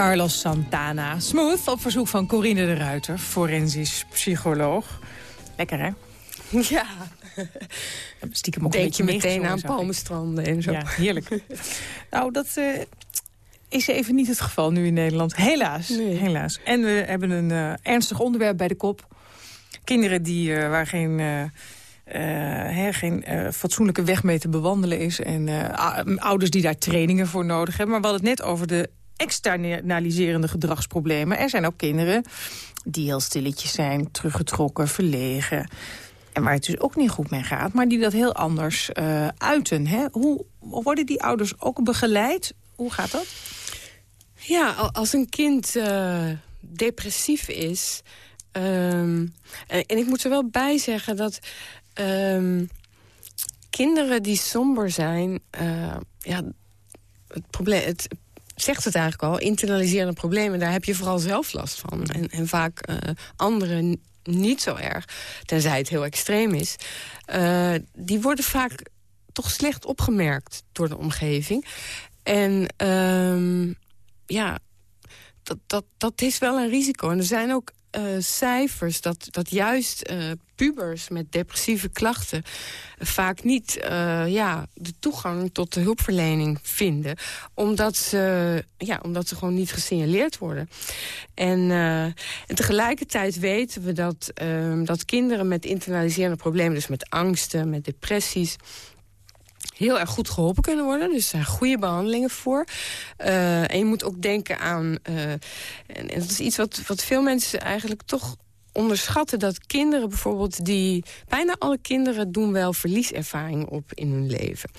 Carlos Santana. Smooth op verzoek van Corine de Ruiter, forensisch psycholoog. Lekker, hè? <laughs> Ja, Stiekem ook een denk je beetje meteen aan palmenstranden en zo. Ja, heerlijk. <laughs> nou, dat eh, is even niet het geval nu in Nederland. Helaas. Nee. helaas. En we hebben een eh, ernstig onderwerp bij de kop. Kinderen die, eh, waar geen, geen fatsoenlijke weg mee te bewandelen is. En ouders die daar trainingen voor nodig hebben. Maar we hadden het net over de externaliserende gedragsproblemen. Er zijn ook kinderen die heel stilletjes zijn, teruggetrokken, verlegen. En waar het dus ook niet goed mee gaat, maar die dat heel anders eh, uiten. Hè? Hoe worden die ouders ook begeleid? Hoe gaat dat? Ja, al- als een kind eh, depressief is... ehm, en, ik moet er wel bij zeggen dat... ehm, kinderen die somber zijn... eh, ja, het probleem... Het, zegt het eigenlijk al, internaliserende problemen... daar heb je vooral zelf last van. En, en vaak eh, anderen niet zo erg, tenzij het heel extreem is. Eh, die worden vaak toch slecht opgemerkt door de omgeving. En ehm, ja, dat, dat, dat is wel een risico. En er zijn ook eh, cijfers dat, dat juist pubers met depressieve klachten... vaak niet eh, ja, de toegang tot de hulpverlening vinden. Omdat ze, ja, omdat ze gewoon niet gesignaleerd worden. En, eh, en tegelijkertijd weten we dat, ehm, dat kinderen met internaliserende problemen... dus met angsten, met depressies heel erg goed geholpen kunnen worden. Dus er zijn goede behandelingen voor. Eh, en je moet ook denken aan... en, en dat is iets wat, wat veel mensen eigenlijk toch onderschatten... dat kinderen bijvoorbeeld die... bijna alle kinderen doen wel verlieservaring op in hun leven.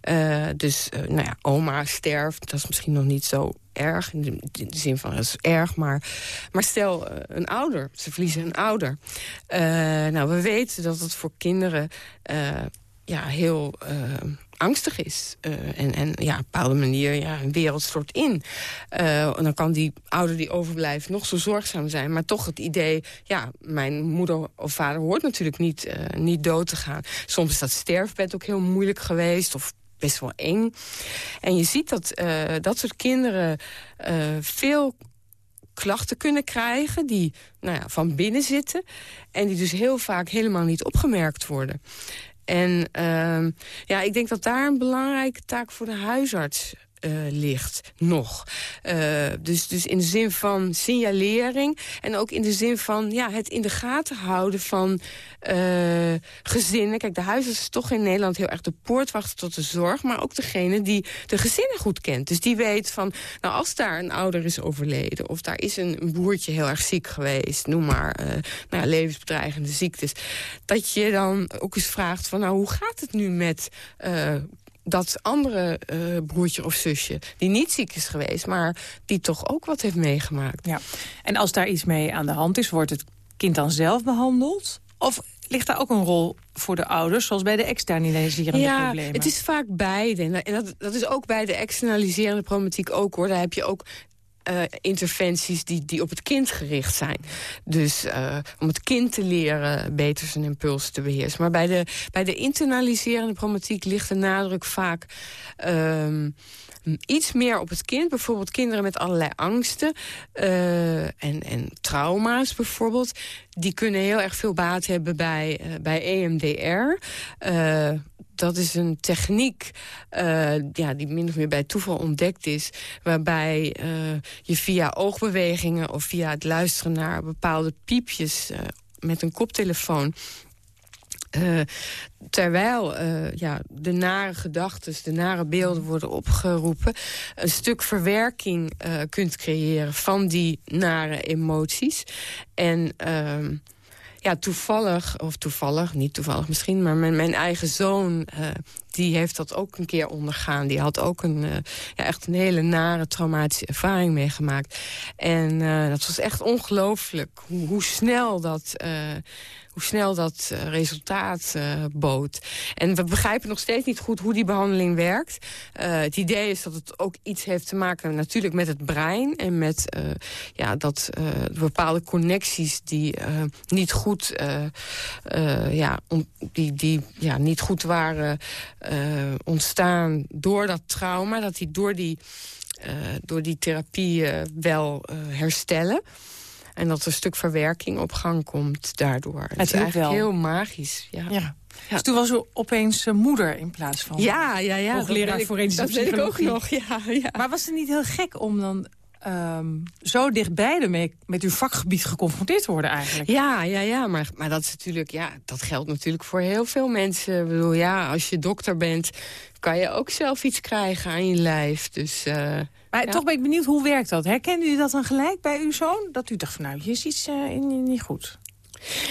Eh, dus, eh, nou ja, oma sterft, dat is misschien nog niet zo erg. In de, in de zin van, dat is erg, maar... Maar stel, eh, een ouder, ze verliezen een ouder. Nou, we weten dat het voor kinderen... ja, heel eh, angstig is. Eh, en, en ja, op een bepaalde manier ja, een wereld stort in. Eh, en dan kan die ouder die overblijft nog zo zorgzaam zijn. Maar toch het idee, ja, mijn moeder of vader hoort natuurlijk niet, niet dood te gaan. Soms is dat sterfbed ook heel moeilijk geweest. Of best wel eng. En je ziet dat dat soort kinderen veel klachten kunnen krijgen die nou ja, van binnen zitten... en die dus heel vaak helemaal niet opgemerkt worden. En ehm, ja, ik denk dat daar een belangrijke taak voor de huisarts eh, ligt, nog. Eh, dus, dus in de zin van signalering en ook in de zin van ja, het in de gaten houden van eh, gezinnen. Kijk, de huisarts is toch in Nederland heel erg de poortwachter tot de zorg... maar ook degene die de gezinnen goed kent. Dus die weet van, nou als daar een ouder is overleden... of daar is een, boertje heel erg ziek geweest, noem maar... nou levensbedreigende ziektes, dat je dan ook eens vraagt van... nou, hoe gaat het nu met... dat andere eh, broertje of zusje, die niet ziek is geweest... maar die toch ook wat heeft meegemaakt. Ja. En als daar iets mee aan de hand is, wordt het kind dan zelf behandeld? Of ligt daar ook een rol voor de ouders, zoals bij de externaliserende ja, problemen? het is vaak beide. En dat- En dat, dat is ook bij de externaliserende problematiek ook, hoor. Daar heb je ook eh, interventies die, die op het kind gericht zijn. Dus eh, om het kind te leren beter zijn impulsen te beheersen. Maar bij de, bij de internaliserende problematiek ligt de nadruk vaak... ehm, iets meer op het kind. Bijvoorbeeld kinderen met allerlei angsten eh, en, en trauma's bijvoorbeeld. Die kunnen heel erg veel baat hebben bij, eh, bij EMDR. Eh, dat is een techniek ja, die min of meer bij toeval ontdekt is... waarbij je via oogbewegingen of via het luisteren naar bepaalde piepjes... met een koptelefoon eh, terwijl eh, ja, de nare gedachten, de nare beelden worden opgeroepen... een stuk verwerking eh, kunt creëren van die nare emoties. En ehm, ja, toevallig, of toevallig, niet toevallig misschien... maar mijn, mijn eigen zoon, die heeft dat ook een keer ondergaan. Die had ook een, eh, ja, echt een hele nare traumatische ervaring meegemaakt. En eh, dat was echt ongelooflijk hoe, snel dat... hoe snel dat eh, resultaat bood. En we begrijpen nog steeds niet goed hoe die behandeling werkt. Het idee is dat het ook iets heeft te maken natuurlijk met het brein... en met ja, dat bepaalde connecties die niet goed, ja, die, die, ja, niet goed waren eh, ontstaan door dat trauma... dat die door die, eh, door die therapie eh, wel herstellen... En dat er een stuk verwerking op gang komt daardoor. Het, is eigenlijk wel. heel magisch. Ja, Ja. Dus toen was u opeens moeder in plaats van... ja, ja. ja Hoogleraar dat weet ik- forensische Dat weet ik ook nog, ja. ja. Maar was het niet heel gek om dan ehm, zo dichtbij ermee met uw vakgebied geconfronteerd worden eigenlijk. Ja, ja, ja, maar, maar dat is natuurlijk, ja, dat geldt natuurlijk voor heel veel mensen. Ik bedoel, ja, als je dokter bent, kan je ook zelf iets krijgen aan je lijf. Dus, eh, Maar ja. toch ben ik benieuwd, hoe werkt dat? Herkende u dat dan gelijk bij uw zoon? Dat u dacht van nou, hier is iets eh, niet goed.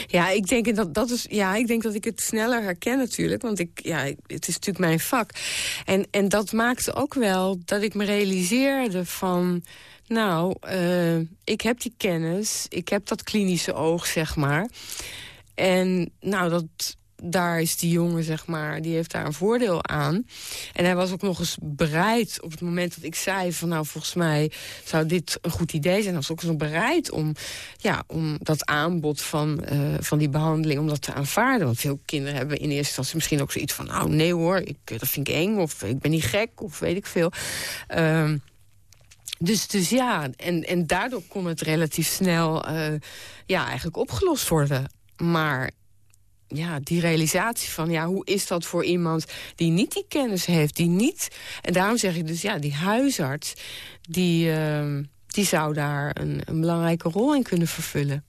Ja, ik denk dat, dat is, ja, ik denk dat ik het sneller herken natuurlijk. Want ik, ja, het is natuurlijk mijn vak. En, en dat maakte ook wel dat ik me realiseerde van... Nou, eh, ik heb die kennis, ik heb dat klinische oog, zeg maar. En nou, dat, daar is die jongen, zeg maar, die heeft daar een voordeel aan. En hij was ook nog eens bereid op het moment dat ik zei... van nou, volgens mij zou dit een goed idee zijn. Hij was ook nog bereid om, ja, om dat aanbod van, eh, van die behandeling... om dat te aanvaarden. Want veel kinderen hebben in eerste instantie misschien ook zoiets van... nou, nee hoor, ik, dat vind ik eng, of ik ben niet gek, of weet ik veel. Ehm, dus, dus ja, en, en daardoor kon het relatief snel eh, ja, eigenlijk opgelost worden. Maar ja, die realisatie van, ja, hoe is dat voor iemand die niet die kennis heeft, die niet... En daarom zeg ik dus, ja, die huisarts, die, ehm, die zou daar een, een belangrijke rol in kunnen vervullen.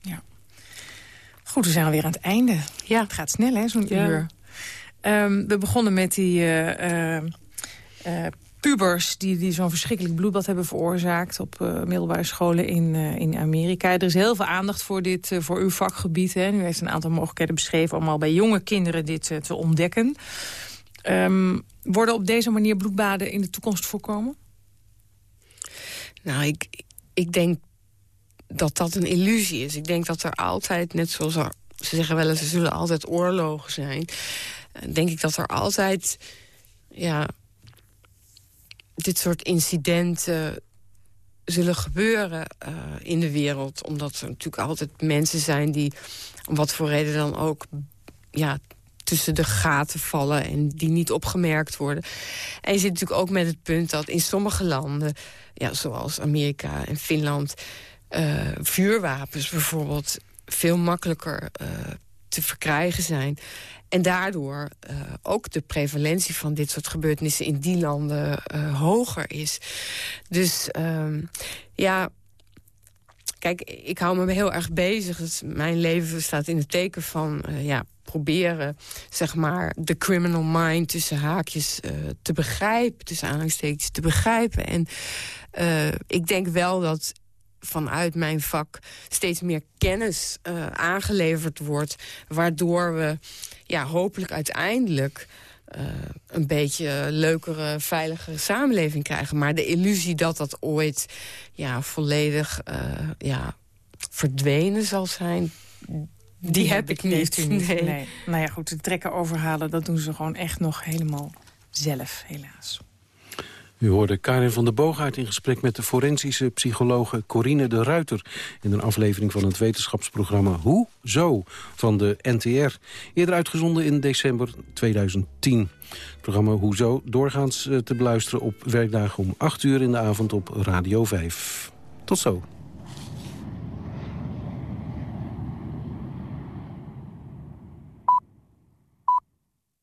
Goed, we zijn alweer aan het einde. Ja. Het gaat snel, hè, zo'n Ja. uur. Ehm, we begonnen met die eh, eh, pubers die, die zo'n verschrikkelijk bloedbad hebben veroorzaakt... op eh, middelbare scholen in, eh, in Amerika. Er is heel veel aandacht voor, dit, eh, voor uw vakgebied. Hè. U heeft een aantal mogelijkheden beschreven om al bij jonge kinderen dit te ontdekken. Ehm, worden op deze manier bloedbaden in de toekomst voorkomen? Nou, ik, ik denk dat dat een illusie is. Ik denk dat er altijd, net zoals ze zeggen wel eens... er zullen altijd oorlogen zijn. Denk ik dat er altijd, ja... dit soort incidenten zullen gebeuren eh, in de wereld. Omdat er natuurlijk altijd mensen zijn die, om wat voor reden dan ook... ja, tussen de gaten vallen en die niet opgemerkt worden. En je zit natuurlijk ook met het punt dat in sommige landen... Ja, zoals Amerika en Finland... eh, vuurwapens bijvoorbeeld veel makkelijker eh, te verkrijgen zijn. En daardoor eh, ook de prevalentie van dit soort gebeurtenissen... in die landen eh, hoger is. Dus ehm, ja, Kijk, ik hou me heel erg bezig. Dus mijn leven staat in het teken van eh, ja, proberen, zeg maar, de criminal mind tussen haakjes te begrijpen, tussen aanhalingstekens te begrijpen. En ik denk wel dat vanuit mijn vak steeds meer kennis eh, aangeleverd wordt, waardoor we ja, hopelijk uiteindelijk eh, een beetje leukere, veiligere samenleving krijgen. Maar de illusie dat dat ooit ja, volledig eh, ja, verdwenen zal zijn... Die, heb ik niet. niet. Nee. Nee. Nou ja, goed, de trekken overhalen, dat doen ze gewoon echt nog helemaal zelf, helaas. U hoorde Karin van der Boogaard in gesprek met de forensische psychologe Corine de Ruiter... in een aflevering van het wetenschapsprogramma Hoe? Zo van de NTR. Eerder uitgezonden in december 2010. Het programma Hoe Zo doorgaans eh, te beluisteren op werkdagen om 8 uur in de avond op Radio 5. Tot zo.